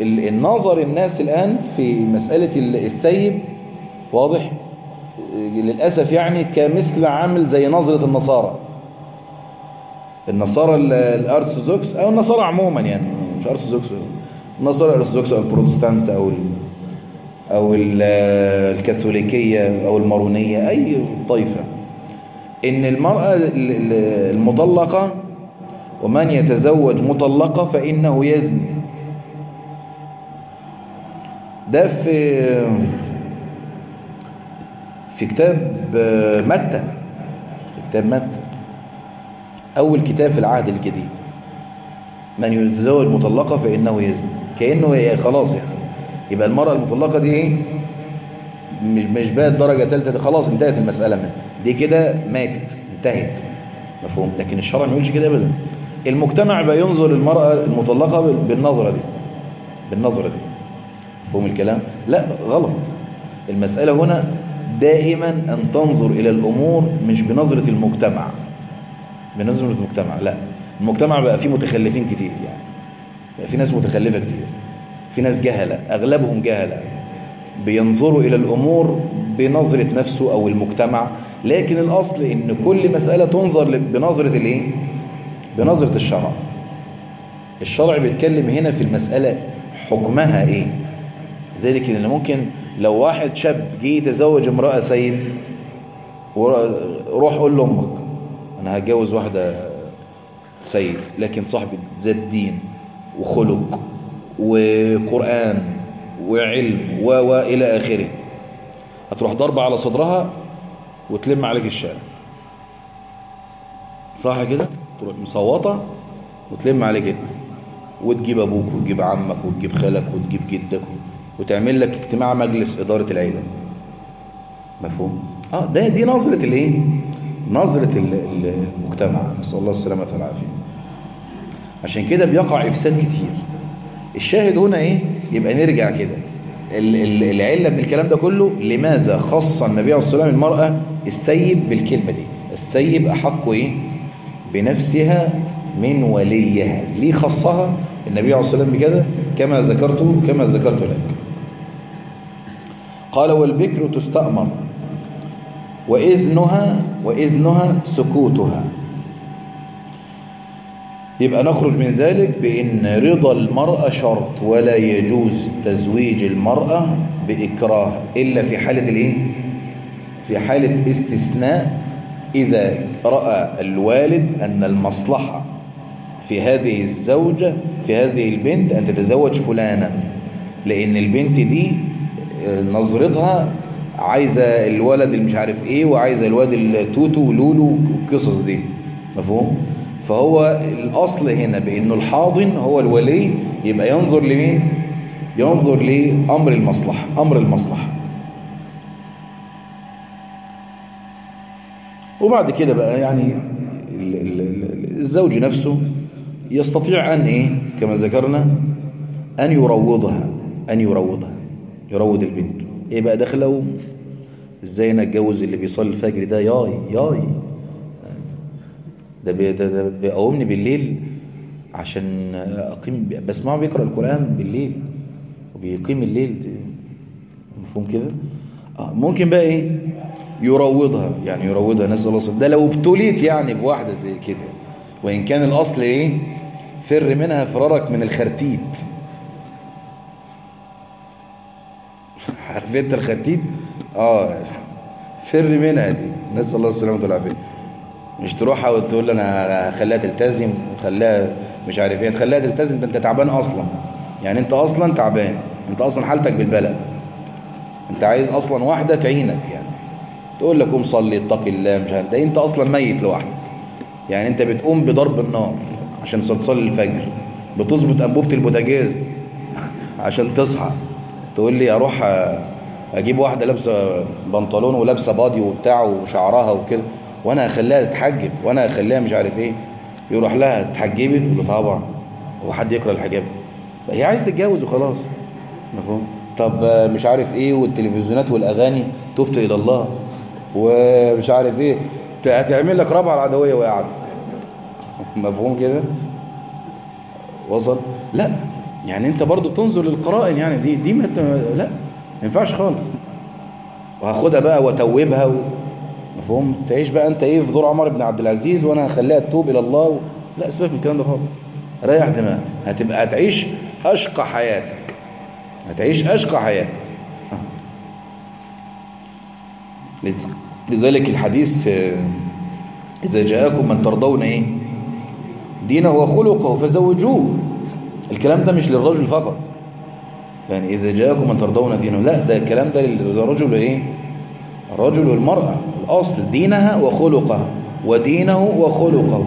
النظر الناس الآن في مسألة الثيب واضح؟ للأسف يعني كمثل عامل زي نظرة النصارى. النصارى الأرثوذكس أو النصارى عموما يعني مش أرثوذكس. النصارى الأرثوذكس أو البروتستانت أو ال أو الكاثوليكية أو المارونية أي طائفة. إن المرأة المطلقة ومن يتزوج مطلقة فإنه يزني. ده في في كتاب متى؟ في كتاب متى؟ أول كتاب في العهد الجديد. من يتزوج مطلقة فإنه يزني. كأنه خلاص يعني. يبقى المرأة المطلقة دي إيه؟ مش بقت درجة ثالثة خلاص انتهت المسألة من دي كده ماتت انتهت. مفهوم؟ لكن الشرع ما يقولش كده ابدا. المجتمع بقى ينظر للمرأة المطلقة بالنظرة دي. بالنظرة دي. مفهوم الكلام؟ لا غلط. المسألة هنا دائما أن تنظر إلى الأمور مش بنظرة المجتمع. بنظرة المجتمع لا. المجتمع بقى فيه متخلفين كتير يعني. بقى في ناس متخلفة كتير. في ناس جهلة أغلبهم جهلة. بينظروا إلى الأمور بنظرة نفسه أو المجتمع. لكن الأصل إن كل مسألة تنظر بنظرة الإيه؟ بنظرة الشرع. الشرع بيتكلم هنا في المسألة حكمها إيه؟ ذلك إن ممكن لو واحد شاب جه يتزوج امرأة سيد وروح قول لأمك أنا هتجوز واحدة سيد لكن صاحبة ذات دين وخلق وقرآن وعلم و و إلى آخره. هتروح ضربة على صدرها وتلم عليك الشارع. صح كده؟ تروح مصوتة وتلم عليك وتجيب أبوك وتجيب عمك وتجيب خالك وتجيب جدك وتعمل لك اجتماع مجلس إدارة العيلة. مفهوم؟ آه ده دي نظرة الإيه؟ نظرة المجتمع. نسأل الله السلامة والعافية. عشان كده بيقع إفساد كتير. الشاهد هنا إيه؟ يبقى نرجع كده. العلة من الكلام ده كله لماذا خص النبي عليه الصلاة والسلام المرأة السيب بالكلمة دي؟ السيب أحق إيه؟ بنفسها من وليها. ليه خصها؟ النبي عليه الصلاة والسلام بكده كما ذكرت كما ذكرت لك. قال والبكر تستأمر وإذنها وإذنها سكوتها يبقى نخرج من ذلك بأن رضا المرأة شرط ولا يجوز تزويج المرأة بإكراه إلا في حالة الإيه؟ في حالة استثناء إذا رأى الوالد أن المصلحة في هذه الزوجة في هذه البنت أن تتزوج فلانا لأن البنت دي نظرتها عايزة الولد اللي مش عارف إيه وعايزة الواد التوتو ولولو والقصص دي. مفهوم؟ فهو الأصل هنا بأنه الحاضن هو الولي يبقى ينظر لمين؟ ينظر لأمر المصلحة أمر المصلحة. وبعد كده بقى يعني الزوج نفسه يستطيع أن إيه؟ كما ذكرنا أن يروضها أن يروضها. يروض البنت. إيه بقى داخله إزاي أنا اتجوز اللي بيصلي الفجر ده؟ ياي ياي. ده بي ده, بيقومني بالليل عشان أقيم بسمعه بيقرأ القرآن بالليل وبيقيم الليل. مفهوم كده؟ آه ممكن بقى إيه؟ يروضها. يعني يروضها نسال الله ده لو ابتليت يعني بواحدة زي كده. وإن كان الأصل إيه؟ فر منها فرارك من الخرتيت. عارف انت آه فر منها دي. نسال الله السلامه والعافيه مش تروحها وتقول أنا هخليها تلتزم وخليها مش عارف إيه. تخليها تلتزم ده أنت تعبان أصلا. يعني أنت أصلا تعبان. أنت أصلا حالتك بالبلاء أنت عايز أصلا واحدة تعينك يعني. تقول لك قوم صلي اتقي الله مش عارف. ده أنت أصلا ميت لوحدك. يعني أنت بتقوم بضرب النار عشان تصلي الفجر. بتظبط أنبوبة البوتاجاز عشان تصحى. تقول لي أروح أجيب واحدة لابسة بنطلون ولابسة بادي وبتاع وشعرها وكده وأنا اخليها تتحجب وأنا اخليها مش عارف إيه يروح لها اتحجبت تقول له طبعا هو حد يكره الحجاب؟ هي عايز تتجوز وخلاص. مفهوم؟ طب مش عارف إيه والتلفزيونات والأغاني تبت إلى الله ومش عارف إيه هتعمل لك رابعة العدوية وقاعد مفهوم كده؟ وصل؟ لا. يعني انت برضو بتنظر للقرائن يعني دي دي ما لا ما ينفعش خالص. وهاخدها بقى واتوبها و... مفهوم؟ تعيش بقى انت إيه في دور عمر بن عبد العزيز وأنا هخليها تتوب إلى الله و... لا سيبك من الكلام ده خالص. ريح دماغك. هتبقى هتعيش اشقى حياتك. هتعيش اشقى حياتك. لذلك الحديث إذا جاءكم من ترضون إيه؟ دينه وخلقه فزوجوه. الكلام ده مش للرجل فقط. يعني إذا جاءكم من ترضون دينه لا ده الكلام ده للرجل إيه؟ الرجل والمرأة الأصل دينها وخلقها ودينه وخلقه.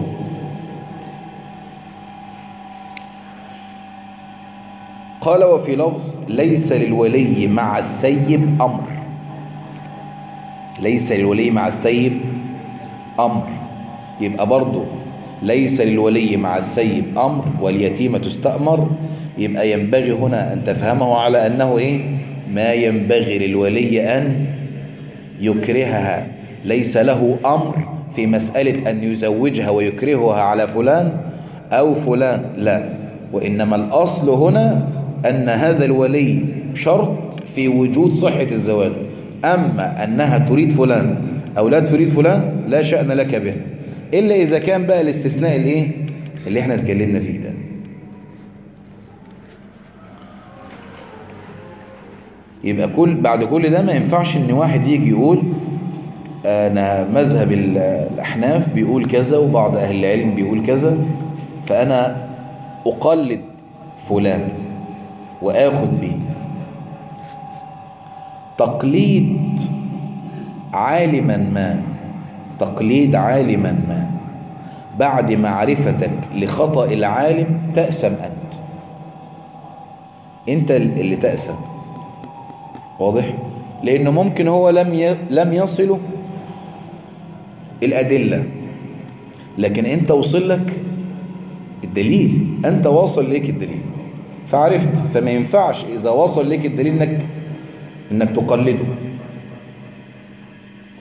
قال وفي لفظ ليس للولي مع الثيب أمر. ليس للولي مع الثيب أمر. يبقى برضه ليس للولي مع الثيب أمر واليتيمة تستأمر. يبقى ينبغي هنا أن تفهمه على أنه إيه؟ ما ينبغي للولي أن يكرهها. ليس له أمر في مسألة أن يزوجها ويكرهها على فلان أو فلان لا. وإنما الأصل هنا أن هذا الولي شرط في وجود صحة الزواج. أما أنها تريد فلان أو لا تريد فلان لا شأن لك به. إلا إذا كان بقى الاستثناء الإيه؟ اللي إحنا اتكلمنا فيه ده. يبقى كل بعد كل ده ما ينفعش إن واحد يجي يقول أنا مذهب الأحناف بيقول كذا وبعض أهل العلم بيقول كذا فأنا أقلد فلان وآخد به تقليد عالما ما تقليد عالما ما. بعد معرفتك لخطأ العالم تأسم أنت. أنت اللي تأسم. واضح؟ لأنه ممكن هو لم لم يصله الأدلة. لكن أنت وصل لك الدليل. أنت واصل ليك الدليل. فعرفت. فما ينفعش إذا وصل ليك الدليل إنك إنك تقلده.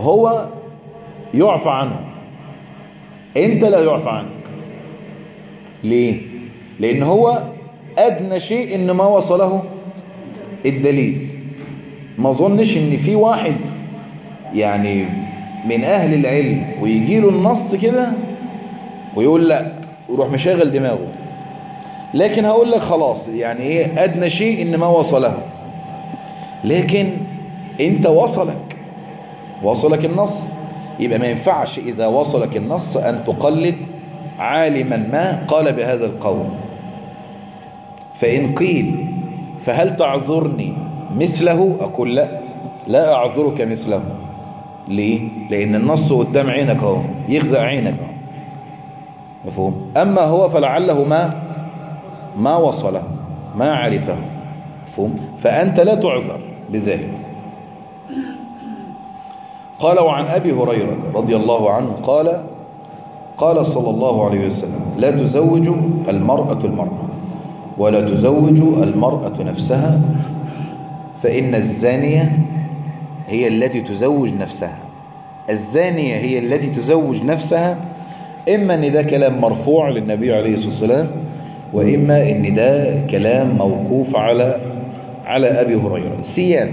هو يعفى عنه. انت لا يعفى عنك. ليه؟ لأن هو ادنى شيء ان ما وصله الدليل. ما اظنش ان في واحد يعني من أهل العلم ويجي له النص كده ويقول لا ويروح مشغل دماغه. لكن هقول لك خلاص يعني إيه ادنى شيء ان ما وصله. لكن انت وصلك وصلك النص. يبقى ما ينفعش إذا وصلك النص أن تقلد عالما ما قال بهذا القول. فإن قيل فهل تعذرني مثله؟ أقول لا لا أعذرك مثله. ليه؟ لأن النص قدام عينك أهو يغزى عينك. اهو مفهوم؟ أما هو فلعله ما ما وصله ما عرفه. مفهوم؟ فأنت لا تعذر بذلك. قال وعن أبي هريرة رضي الله عنه قال قال صلى الله عليه وسلم لا تزوج المرأة المرأة ولا تزوج المرأة نفسها فإن الزانية هي التي تزوج نفسها. الزانية هي التي تزوج نفسها إما أن ده كلام مرفوع للنبي عليه الصلاة والسلام وإما أن ده كلام موقوف على على أبي هريرة. سيان.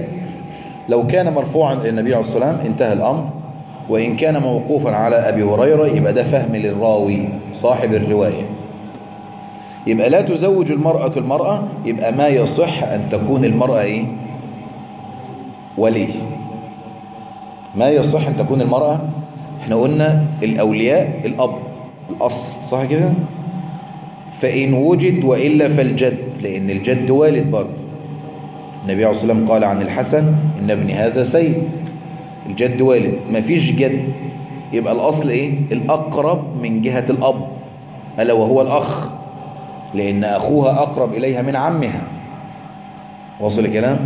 لو كان مرفوعا إلى النبي عليه الصلاة والسلام انتهى الأمر. وإن كان موقوفا على أبي هريرة يبقى ده فهم للراوي صاحب الرواية. يبقى لا تزوج المرأة المرأة يبقى ما يصح أن تكون المرأة إيه؟ ولي. ما يصح أن تكون المرأة إحنا قلنا الأولياء الأب الأصل صح كده؟ فإن وجد وإلا فالجد لأن الجد والد برضه. النبي عليه الصلاة والسلام قال عن الحسن إن ابن هذا سيد الجد والد. ما فيش جد. يبقى الأصل إيه؟ الأقرب من جهة الأب ألا وهو الأخ. لأن أخوها أقرب إليها من عمها. واصل الكلام؟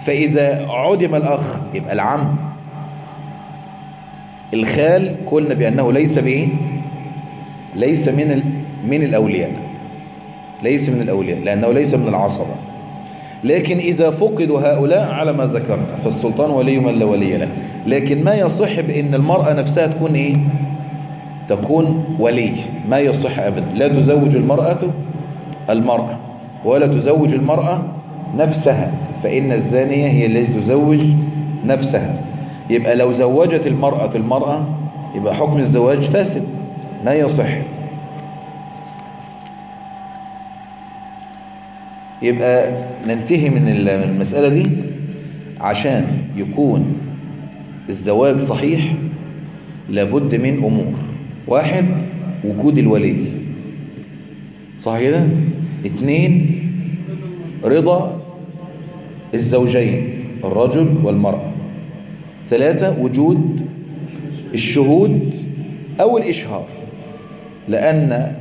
فإذا عدم الأخ يبقى العم. الخال قلنا بأنه ليس بإيه؟ ليس من. من الأولياء. ليس من الأولياء لأنه ليس من العصبة. لكن إذا فقدوا هؤلاء على ما ذكرنا فالسلطان ولي من لا ولي له. لكن ما يصح بأن المرأة نفسها تكون إيه؟ تكون ولي. ما يصح أبدا. لا تزوج المرأة المرأة ولا تزوج المرأة نفسها فإن الزانية هي التي تزوج نفسها. يبقى لو زوجت المرأة المرأة يبقى حكم الزواج فاسد. ما يصح. يبقى ننتهي من المسألة دي عشان يكون الزواج صحيح لابد من أمور. واحد وجود الولي. صح كده؟ اتنين رضا الزوجين الرجل والمرأة. ثلاثة وجود الشهود أو الإشهار. لأن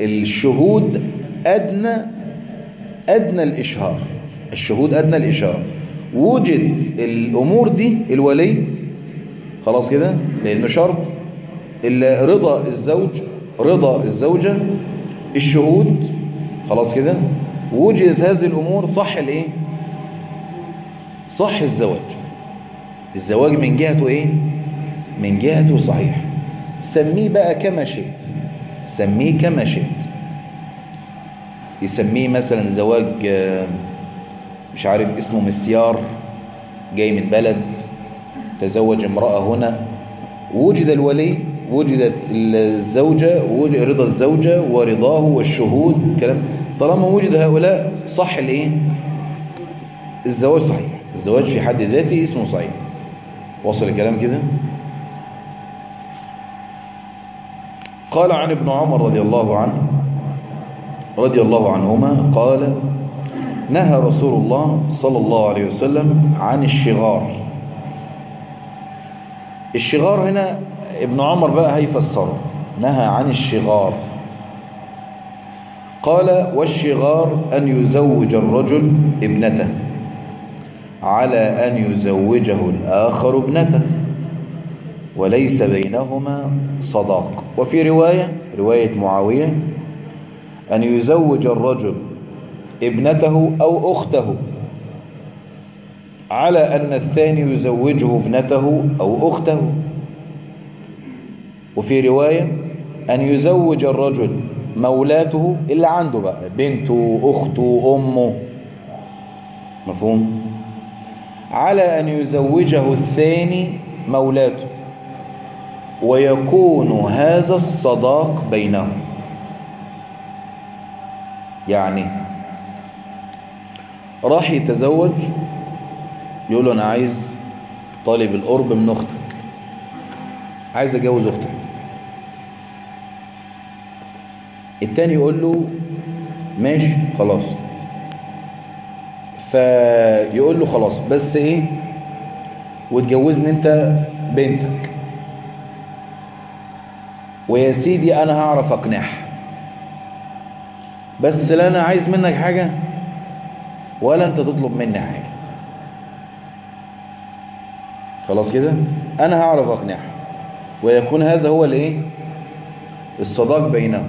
الشهود أدنى أدنى الإشهار. الشهود أدنى الإشهار. وجد الأمور دي الولي خلاص كده؟ لأنه شرط. رضا الزوج رضا الزوجة الشهود خلاص كده؟ وجدت هذه الأمور صح الإيه؟ صح الزواج. الزواج من جهته إيه؟ من جهته صحيح. سميه بقى كما شئت. سميه كما شئت. يسميه مثلا زواج مش عارف اسمه مسيار جاي من بلد تزوج امرأة هنا. وجد الولي وجدت الزوجة رضا الزوجة ورضاه والشهود كلام. طالما وجد هؤلاء صح الايه الزواج صحيح. الزواج في حد ذاته اسمه صحيح. وصل الكلام كده؟ قال عن ابن عمر رضي الله عنه رضي الله عنهما قال نهى رسول الله صلى الله عليه وسلم عن الشغار. الشغار هنا ابن عمر بقى هيفسره نهى عن الشغار. قال والشغار أن يزوج الرجل ابنته على أن يزوجه الآخر ابنته وليس بينهما صداق. وفي رواية رواية معاوية أن يزوج الرجل ابنته أو أخته على أن الثاني يزوجه ابنته أو أخته. وفي رواية أن يزوج الرجل مولاته اللي عنده بقى بنته أخته أمه. مفهوم؟ على أن يزوجه الثاني مولاته ويكون هذا الصداق بينهم. يعني. راح يتزوج يقول له أنا عايز طالب القرب من أختك. عايز أجوز أختك. التاني يقول له ماشي خلاص. فيقول له خلاص بس إيه؟ وتجوزني أنت بنتك. ويا سيدي أنا هعرف أقنعها. بس لا أنا عايز منك حاجة ولا أنت تطلب مني حاجة. خلاص كده؟ أنا هعرف اقنعها ويكون هذا هو الإيه؟ الصداق بينهم.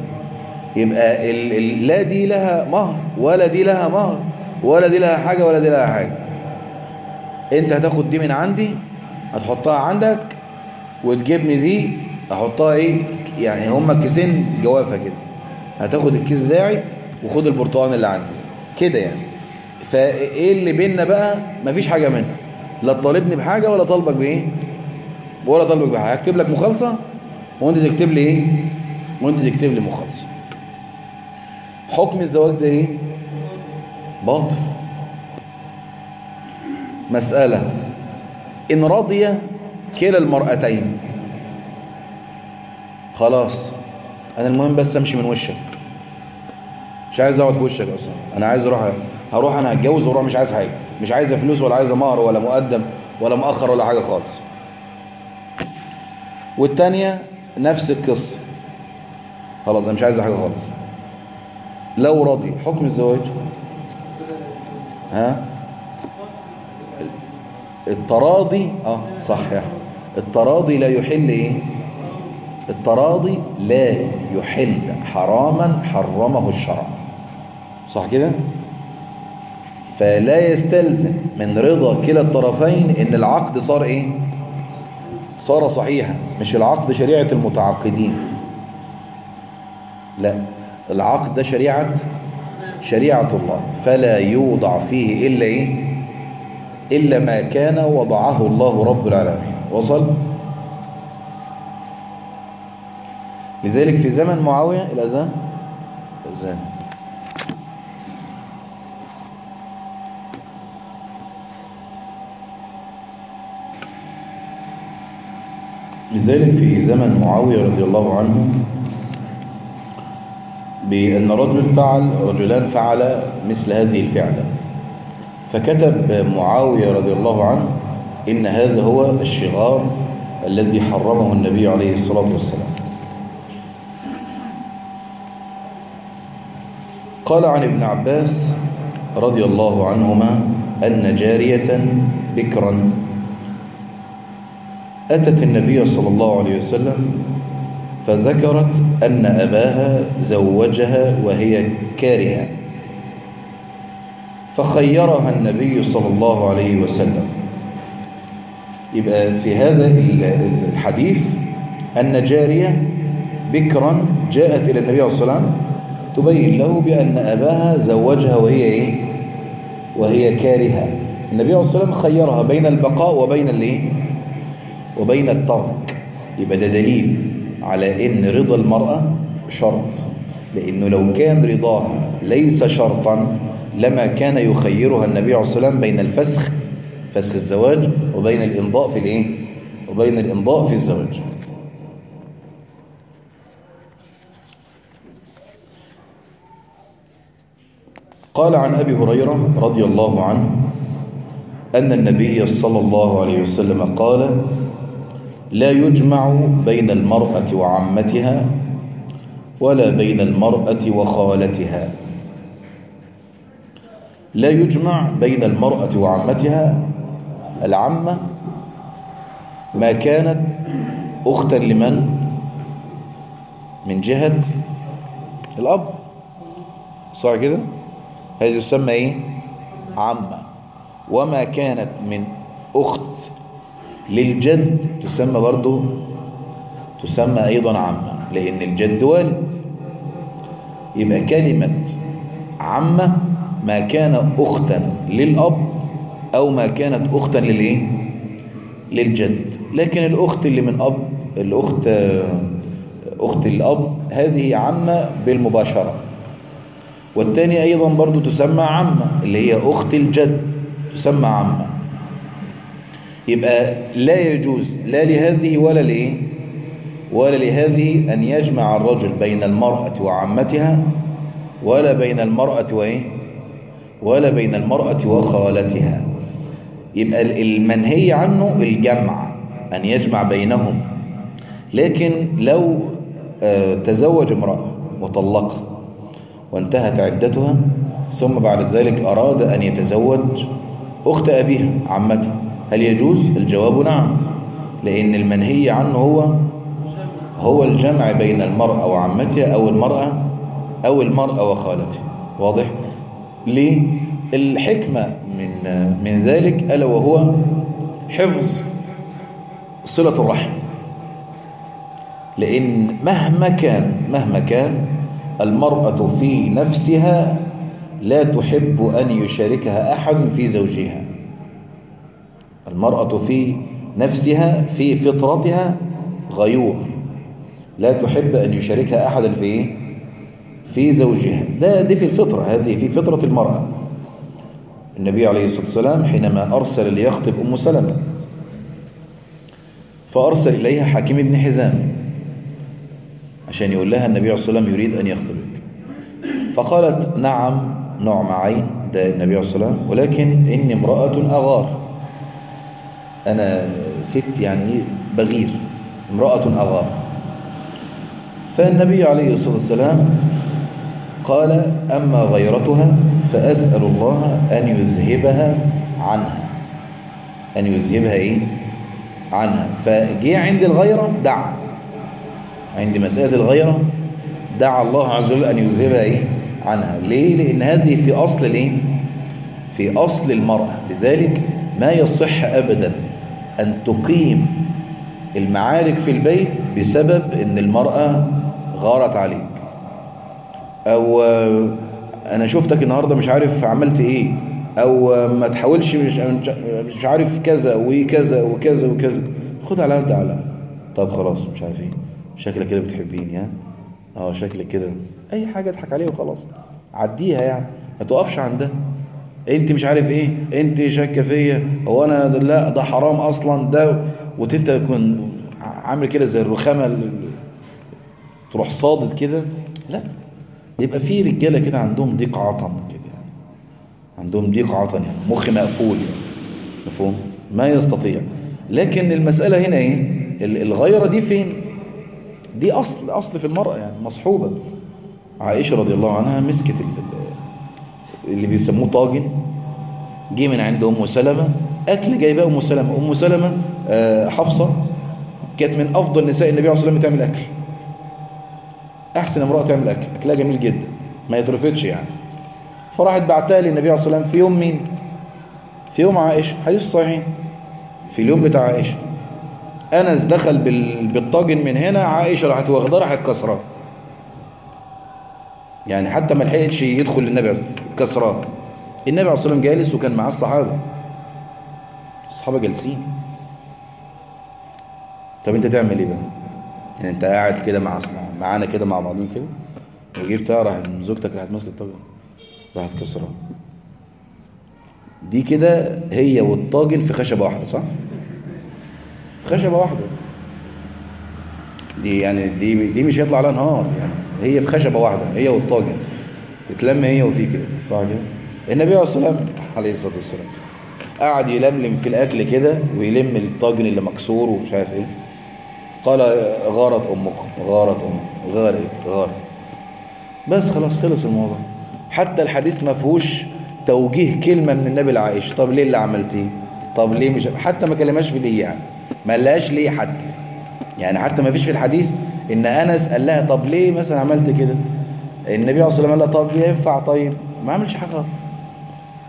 يبقى ال ال لا دي لها مهر ولا دي لها مهر ولا دي لها حاجة ولا دي لها حاجة. أنت هتاخد دي من عندي هتحطها عندك وتجيبني دي أحطها إيه؟ يعني هما كيسين جوافة كده. هتاخد الكيس بتاعي وخد البرتقال اللي عندي. كده يعني. فإيه اللي بيننا بقى؟ مفيش حاجة منه. لا تطالبني بحاجة ولا طالبك بإيه؟ ولا طالبك بحاجة. هكتب لك مخالصة وأنت تكتب لي إيه؟ وأنت تكتب لي مخالصة. حكم الزواج ده إيه؟ باطل. مسألة. إن رضي كلا المرأتين. خلاص. أنا المهم بس أمشي من وشك. مش عايز أقعد في وشك أصلا. أنا عايز أروح هروح أنا هتجوز وأروح مش عايز حاجة. مش عايزة فلوس ولا عايزة مهر ولا مقدم ولا مؤخر ولا حاجة خالص. والتانية نفس القصة. خلاص أنا مش عايزة حاجة خالص. لو رضي حكم الزواج. ها؟ التراضي آه صح يا. التراضي لا يحل إيه؟ التراضي لا يحل حراما حرمه الشرع. صح كده؟ فلا يستلزم من رضا كلا الطرفين إن العقد صار إيه؟ صار صحيحا مش العقد شريعة المتعاقدين لا العقد ده شريعة شريعة الله فلا يوضع فيه إلا إيه؟ إلا ما كان وضعه الله رب العالمين. وصل؟ لذلك في زمن معاوية الأذان الأذان لذلك في زمن معاوية رضي الله عنه بأن رجل فعل رجلان فعل مثل هذه الفعلة. فكتب معاوية رضي الله عنه إن هذا هو الشغار الذي حرمه النبي عليه الصلاة والسلام. قال عن ابن عباس رضي الله عنهما أن جارية بكرا أتت النبي صلى الله عليه وسلم فذكرت أن أباها زوجها وهي كارهة فخيرها النبي صلى الله عليه وسلم يبقى في هذا الحديث أن جارية بكرا جاءت إلى النبي صلى الله عليه وسلم تبين له بأن أباها زوجها وهي إيه؟ وهي كارهة النبي صلى الله عليه وسلم خيرها بين البقاء وبين الإيه؟ وبين الترك يبقى ده دليل على إن رضا المرأة شرط لأنه لو كان رضاها ليس شرطا لما كان يخيرها النبي عليه الصلاة والسلام بين الفسخ فسخ الزواج وبين الإمضاء في الإيه؟ وبين الإمضاء في الزواج. قال عن أبي هريرة رضي الله عنه أن النبي صلى الله عليه وسلم قال لا يجمع بين المرأة وعمتها ولا بين المرأة وخالتها. لا يجمع بين المرأة وعمتها العمة ما كانت أختا لمن؟ من جهة الأب. صح كده؟ هذه يسمى إيه؟ عمة. وما كانت من أخت للجد تسمى برضو تسمى أيضا عمة لأن الجد والد. يبقى كلمة عمة ما كان أختا للأب أو ما كانت أختا للإيه؟ للجد. لكن الأخت اللي من أب الأخت أخت الأب هذه عمة بالمباشرة. والثانية أيضا برضو تسمى عمة اللي هي أخت الجد تسمى عمة يبقى لا يجوز لا لهذه ولا لإيه؟ ولا لهذه أن يجمع الرجل بين المرأة وعمتها ولا بين المرأة وإيه؟ ولا بين المرأة وخالتها. يبقى المنهي عنه الجمع أن يجمع بينهم. لكن لو تزوج امرأة وطلقها وانتهت عدتها ثم بعد ذلك أراد أن يتزوج أخت أبيها عمتها. هل يجوز؟ الجواب نعم لأن المنهي عنه هو هو الجمع بين المرأة وعمتها أو المرأة أو المرأة وخالتها واضح؟ ليه؟ الحكمة من من ذلك ألا وهو حفظ صلة الرحم لأن مهما كان مهما كان المرأة في نفسها لا تحب أن يشاركها أحد في زوجها المرأة في نفسها في فطرتها غيور. لا تحب أن يشاركها أحدا في إيه؟ في زوجها. ده دي في الفطرة هذه في فطرة المرأة. النبي عليه الصلاة والسلام حينما أرسل ليخطب أم سلمة فأرسل إليها حكيم بن حزام عشان يقول لها النبي عليه الصلاة والسلام يريد أن يخطبك. فقالت نعم نعم عين ده النبي عليه الصلاة والسلام ولكن إني امرأة أغار. أنا ست يعني بغير امرأة أغار فالنبي عليه الصلاة والسلام قال أما غيرتها فأسأل الله أن يذهبها عنها. أن يذهبها إيه؟ عنها. فجاء عند الغيرة دعا. عند مسألة الغيرة دعا الله عز وجل أن يذهبها إيه؟ عنها. ليه؟ لأن هذه في أصل الإيه؟ في أصل المرأة. لذلك ما يصح أبدا أن تقيم المعارك في البيت بسبب أن المرأة غارت عليك. أو أنا شفتك النهاردة مش عارف عملت إيه. أو ما تحاولش مش, مش عارف كذا وكذا وكذا وكذا. خد على قد على. طب خلاص مش عارف إيه. شكلك كده بتحبيني ها؟ آه شكلك كده. أي حاجة اضحك عليها وخلاص. عديها يعني. ما تقفش عندها انت مش عارف إيه؟ انت شاكه فيا. هو أنا لا ده حرام أصلا ده. وانت تكون عامل كده زي الرخامة تروح صادد كده. لا. يبقى في رجالة كده عندهم ضيق عطن كده يعني. عندهم ضيق عطن يعني. مخ مقفول يعني. مفهوم؟ ما يستطيع. لكن المسألة هنا إيه؟ الغيرة دي فين؟ دي أصل أصل في المرأة يعني. مصحوبة. عائشة رضي الله عنها مسكت اللي بيسموه طاجن. جه من عند أم سلمة أكل جايباه أم سلمة. أم سلمة حفصة كانت من أفضل نساء النبي عليه الصلاة والسلام تعمل أكل. أحسن امرأة تعمل أكل. أكلها جميل جدا. ما يترفضش يعني. فراحت بعتها للنبي عليه الصلاة والسلام في يوم مين؟ في يوم عائشة. حديث صحيح. في اليوم بتاع عائشة. أنس دخل بالطاجن من هنا عائشة راحت واخداه راحت كسراه. يعني حتى ما لحقتش يدخل للنبي كسران النبي عليه الصلاة والسلام جالس وكان معاه الصحابة. الصحابة جالسين. طب أنت تعمل إيه بقى؟ يعني أنت قاعد كده مع معانا كده مع بعضين كده؟ وجبت راح زوجتك راحت ماسكة الطاجن. راحت كسران دي كده هي والطاجن في خشبة واحدة صح؟ في خشبة واحدة. دي يعني دي دي مش هيطلع عليها نهار يعني هي في خشبة واحدة هي والطاجن. تتلم هي وفي كده صح كده؟ النبي عليه الصلاة والسلام عليه الصلاة والسلام قعد يلملم في الأكل كده ويلم الطاجن اللي مكسور ومش عارف إيه. قال غارت أمكم غارت أمكم غارت غارت. بس خلاص خلص الموضوع. حتى الحديث ما فيهوش توجيه كلمة من النبي لعائشة طب ليه اللي عملتيه؟ طب ليه مش حتى ما كلمهاش في ليه يعني. ما قالهاش ليه حتى يعني حتى ما فيش في الحديث إن أنس قال لها طب ليه مثلا عملت كده؟ النبي عليه الصلاة والسلام قال لها طب ينفع طيب؟ ما عملش حاجة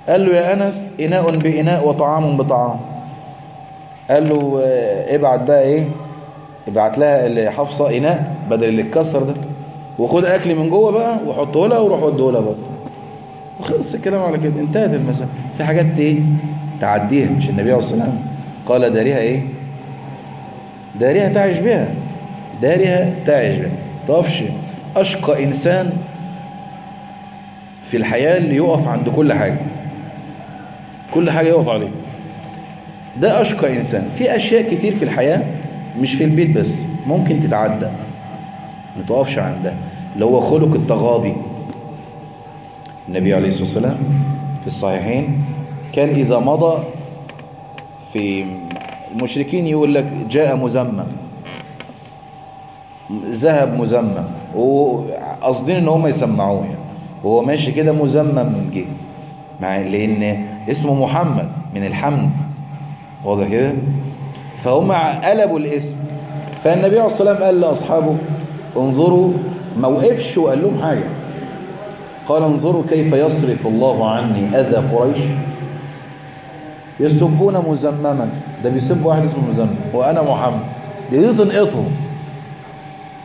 قال له يا أنس إناء بإناء وطعام بطعام. قال له ابعت بقى إيه؟ ابعت لها لحفصه إناء بدل اللي اتكسر ده. وخد أكل من جوه بقى وحطه لها وروح وديه لها بقى وخلص الكلام على كده. انتهت المسألة. في حاجات إيه؟ تعديها مش النبي عليه الصلاة والسلام قال داريها إيه؟ داريها تعش بها دارها تعش بها طافش أشقى إنسان في الحياة اللي يقف عند كل حاجة. كل حاجة يقف عليه ده أشقى إنسان. في أشياء كتير في الحياة مش في البيت بس ممكن تتعدى. ما تقفش عندها. اللي هو خلق التغاضي. النبي عليه الصلاة والسلام في الصحيحين كان إذا مضى في المشركين يقول لك جاء مزمم ذهب مزمم وقاصدين إن هم يسمعوه يعني. وهو ماشي كده مزمم جه. مع لأن اسمه محمد من الحمد. واضح كده؟ فهم قلبوا الاسم. فالنبي عليه الصلاة والسلام قال لأصحابه انظروا ما وقفش وقال لهم حاجة. قال انظروا كيف يصرف الله عني أذى قريش. يسبون مزمما ده بيسب واحد اسمه مزمم وأنا محمد. دي, تنقطهم.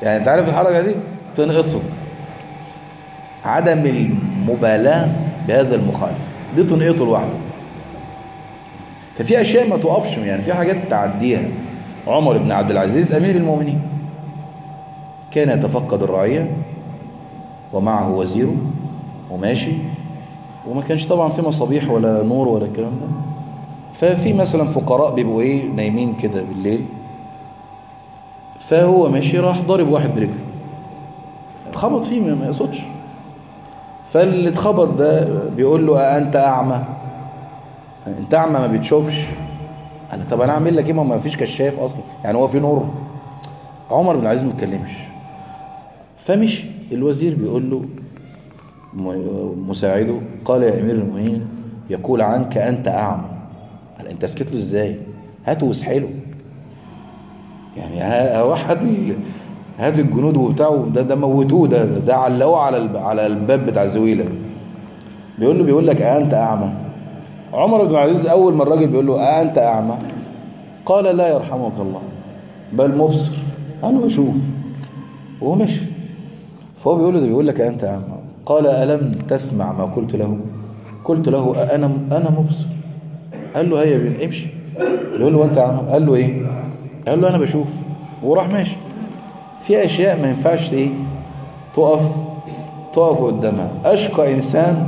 يعني أنت عارف الحركة دي؟ تنقطهم عدم المبالاة بهذا المخالف. دي تنقطه لوحده. ففي أشياء ما توقفش يعني في حاجات تعديها. عمر بن عبد العزيز أمير المؤمنين. كان يتفقد الرعية ومعه وزيره وماشي. وما كانش طبعا في مصابيح ولا نور ولا الكلام ده. ففي مثلا فقراء بيبقوا إيه نايمين كده بالليل. فهو ماشي راح ضارب واحد برجله. خبط فيه ما يقصدش. فاللي اتخبط ده بيقول له أنت أعمى. أنت أعمى ما بتشوفش. قال طب أنا أعمل لك إيه؟ ما فيش كشاف أصلا. يعني هو في نور. عمر بن العزيز ما اتكلمش. فمشي. الوزير بيقول له مساعده قال يا أمير المؤمنين يقول عنك أنت أعمى. قال أنت سكت له إزاي؟ هاته واسحله. يعني واحد ال- هات الجنود وبتاعه ده ده موتوه ده ده علقوه على على الباب بتاع الزويلة. بيقول له بيقول لك أنت أعمى. عمر بن العزيز أول ما الراجل بيقول له أنت أعمى قال لا يرحمك الله بل مبصر. قال له بشوف. وهو مشي. فهو بيقول له بيقول لك أنت أعمى. قال ألم تسمع ما قلت له؟ قلت له أنا أنا مبصر. قال له هيا بين امشي. بيقول له وأنت أعمى؟ قال له إيه؟ قال له أنا بشوف. وراح ماشي. في أشياء ما ينفعش إيه؟ تقف تقف قدامها. أشقى إنسان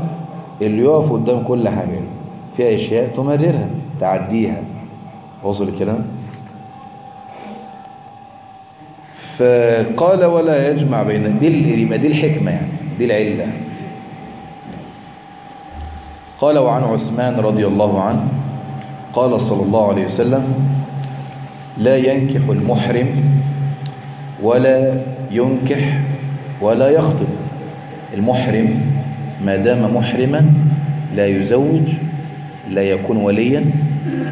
اللي يقف قدام كل حاجة. في أشياء تمررها تعديها. وصل الكلام؟ فقال ولا يجمع بين دي يبقى دي الحكمة يعني دي العلة. قال وعن عثمان رضي الله عنه قال صلى الله عليه وسلم لا ينكح المحرم ولا ينكح ولا يخطب. المحرم ما دام محرما لا يزوج لا يكون وليا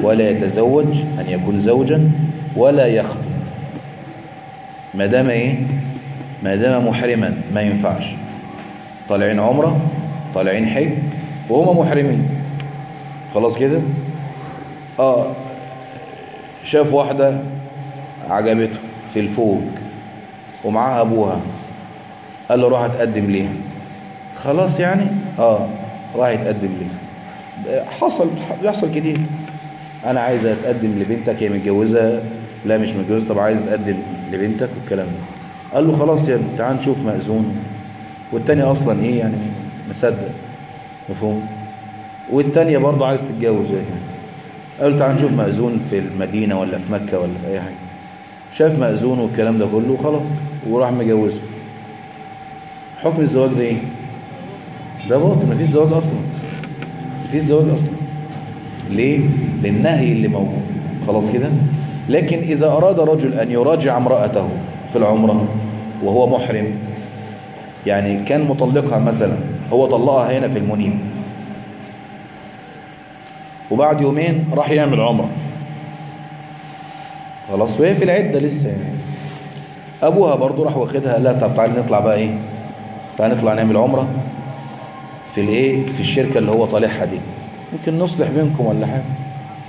ولا يتزوج أن يكون زوجا ولا يخطب. ما دام إيه؟ ما دام محرما ما ينفعش. طالعين عمرة طالعين حج وهما محرمين. خلاص كده؟ آه شاف واحدة عجبته في الفوق ومعاها أبوها. قال له روح اتقدم ليها. خلاص يعني؟ آه راح يتقدم ليها. حصل بيحصل كتير. أنا عايز أتقدم لبنتك هي متجوزة. لا مش متجوزة. طب عايز اتقدم لبنتك والكلام ده. قال له خلاص يا ابني تعال نشوف مأذون. والتاني أصلا إيه يعني؟ مصدق. مفهوم؟ والتانية برضه عايز تتجوز. كده قال له تعال نشوف مأذون في المدينة ولا في مكة ولا في أي حاجة. شاف مأذون والكلام ده كله وخلاص وراح مجوزه. حكم الزواج ده إيه؟ ده باطل مفيش زواج أصلا. مفيش زواج أصلا. ليه؟ للنهي اللي موجود. خلاص كده؟ لكن إذا أراد رجل أن يراجع امرأته في العمرة وهو محرم يعني كان مطلقها مثلا هو طلقها هنا في المنيب وبعد يومين راح يعمل عمرة. خلاص. وهي في العدة لسه يعني. أبوها برضو راح واخدها. لا طب تعالى نطلع بقى إيه؟ تعالى نطلع نعمل عمرة في الإيه؟ في الشركة اللي هو طالعها دي. ممكن نصلح بينكم ولا حاجة.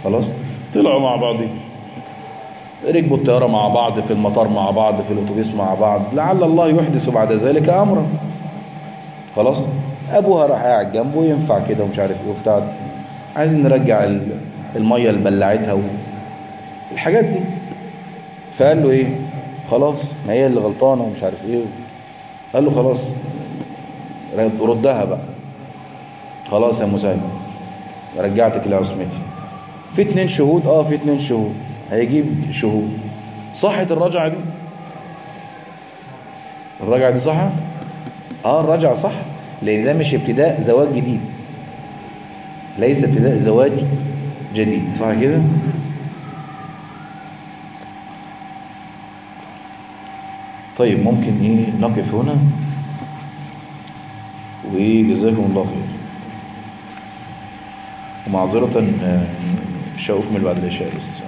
خلاص. طلعوا مع بعضين ركبوا الطيارة مع بعض في المطار مع بعض في الأتوبيس مع بعض. لعل الله يحدث بعد ذلك أمرا. خلاص. أبوها راح قاعد جنبه. ينفع كده ومش عارف إيه وبتاع. عايزين نرجع ال- المية اللي بلعتها و... الحاجات دي. فقال له إيه؟ خلاص ما هي اللي غلطانة ومش عارف إيه. قال له خلاص ردها بقى. خلاص يا مساعد رجعتك لعصمتي في اتنين شهود آه في اتنين شهود. هيجيب شهود. صحت الرجعة دي؟ الرجعة دي صح آه الرجعة صح لأن ده مش ابتداء زواج جديد. ليس ابتداء زواج جديد. صح كده؟ طيب ممكن إيه نقف هنا؟ وجزاكم الله خير. ومعذرة آه، مش هأكمل بعد العشاء بس.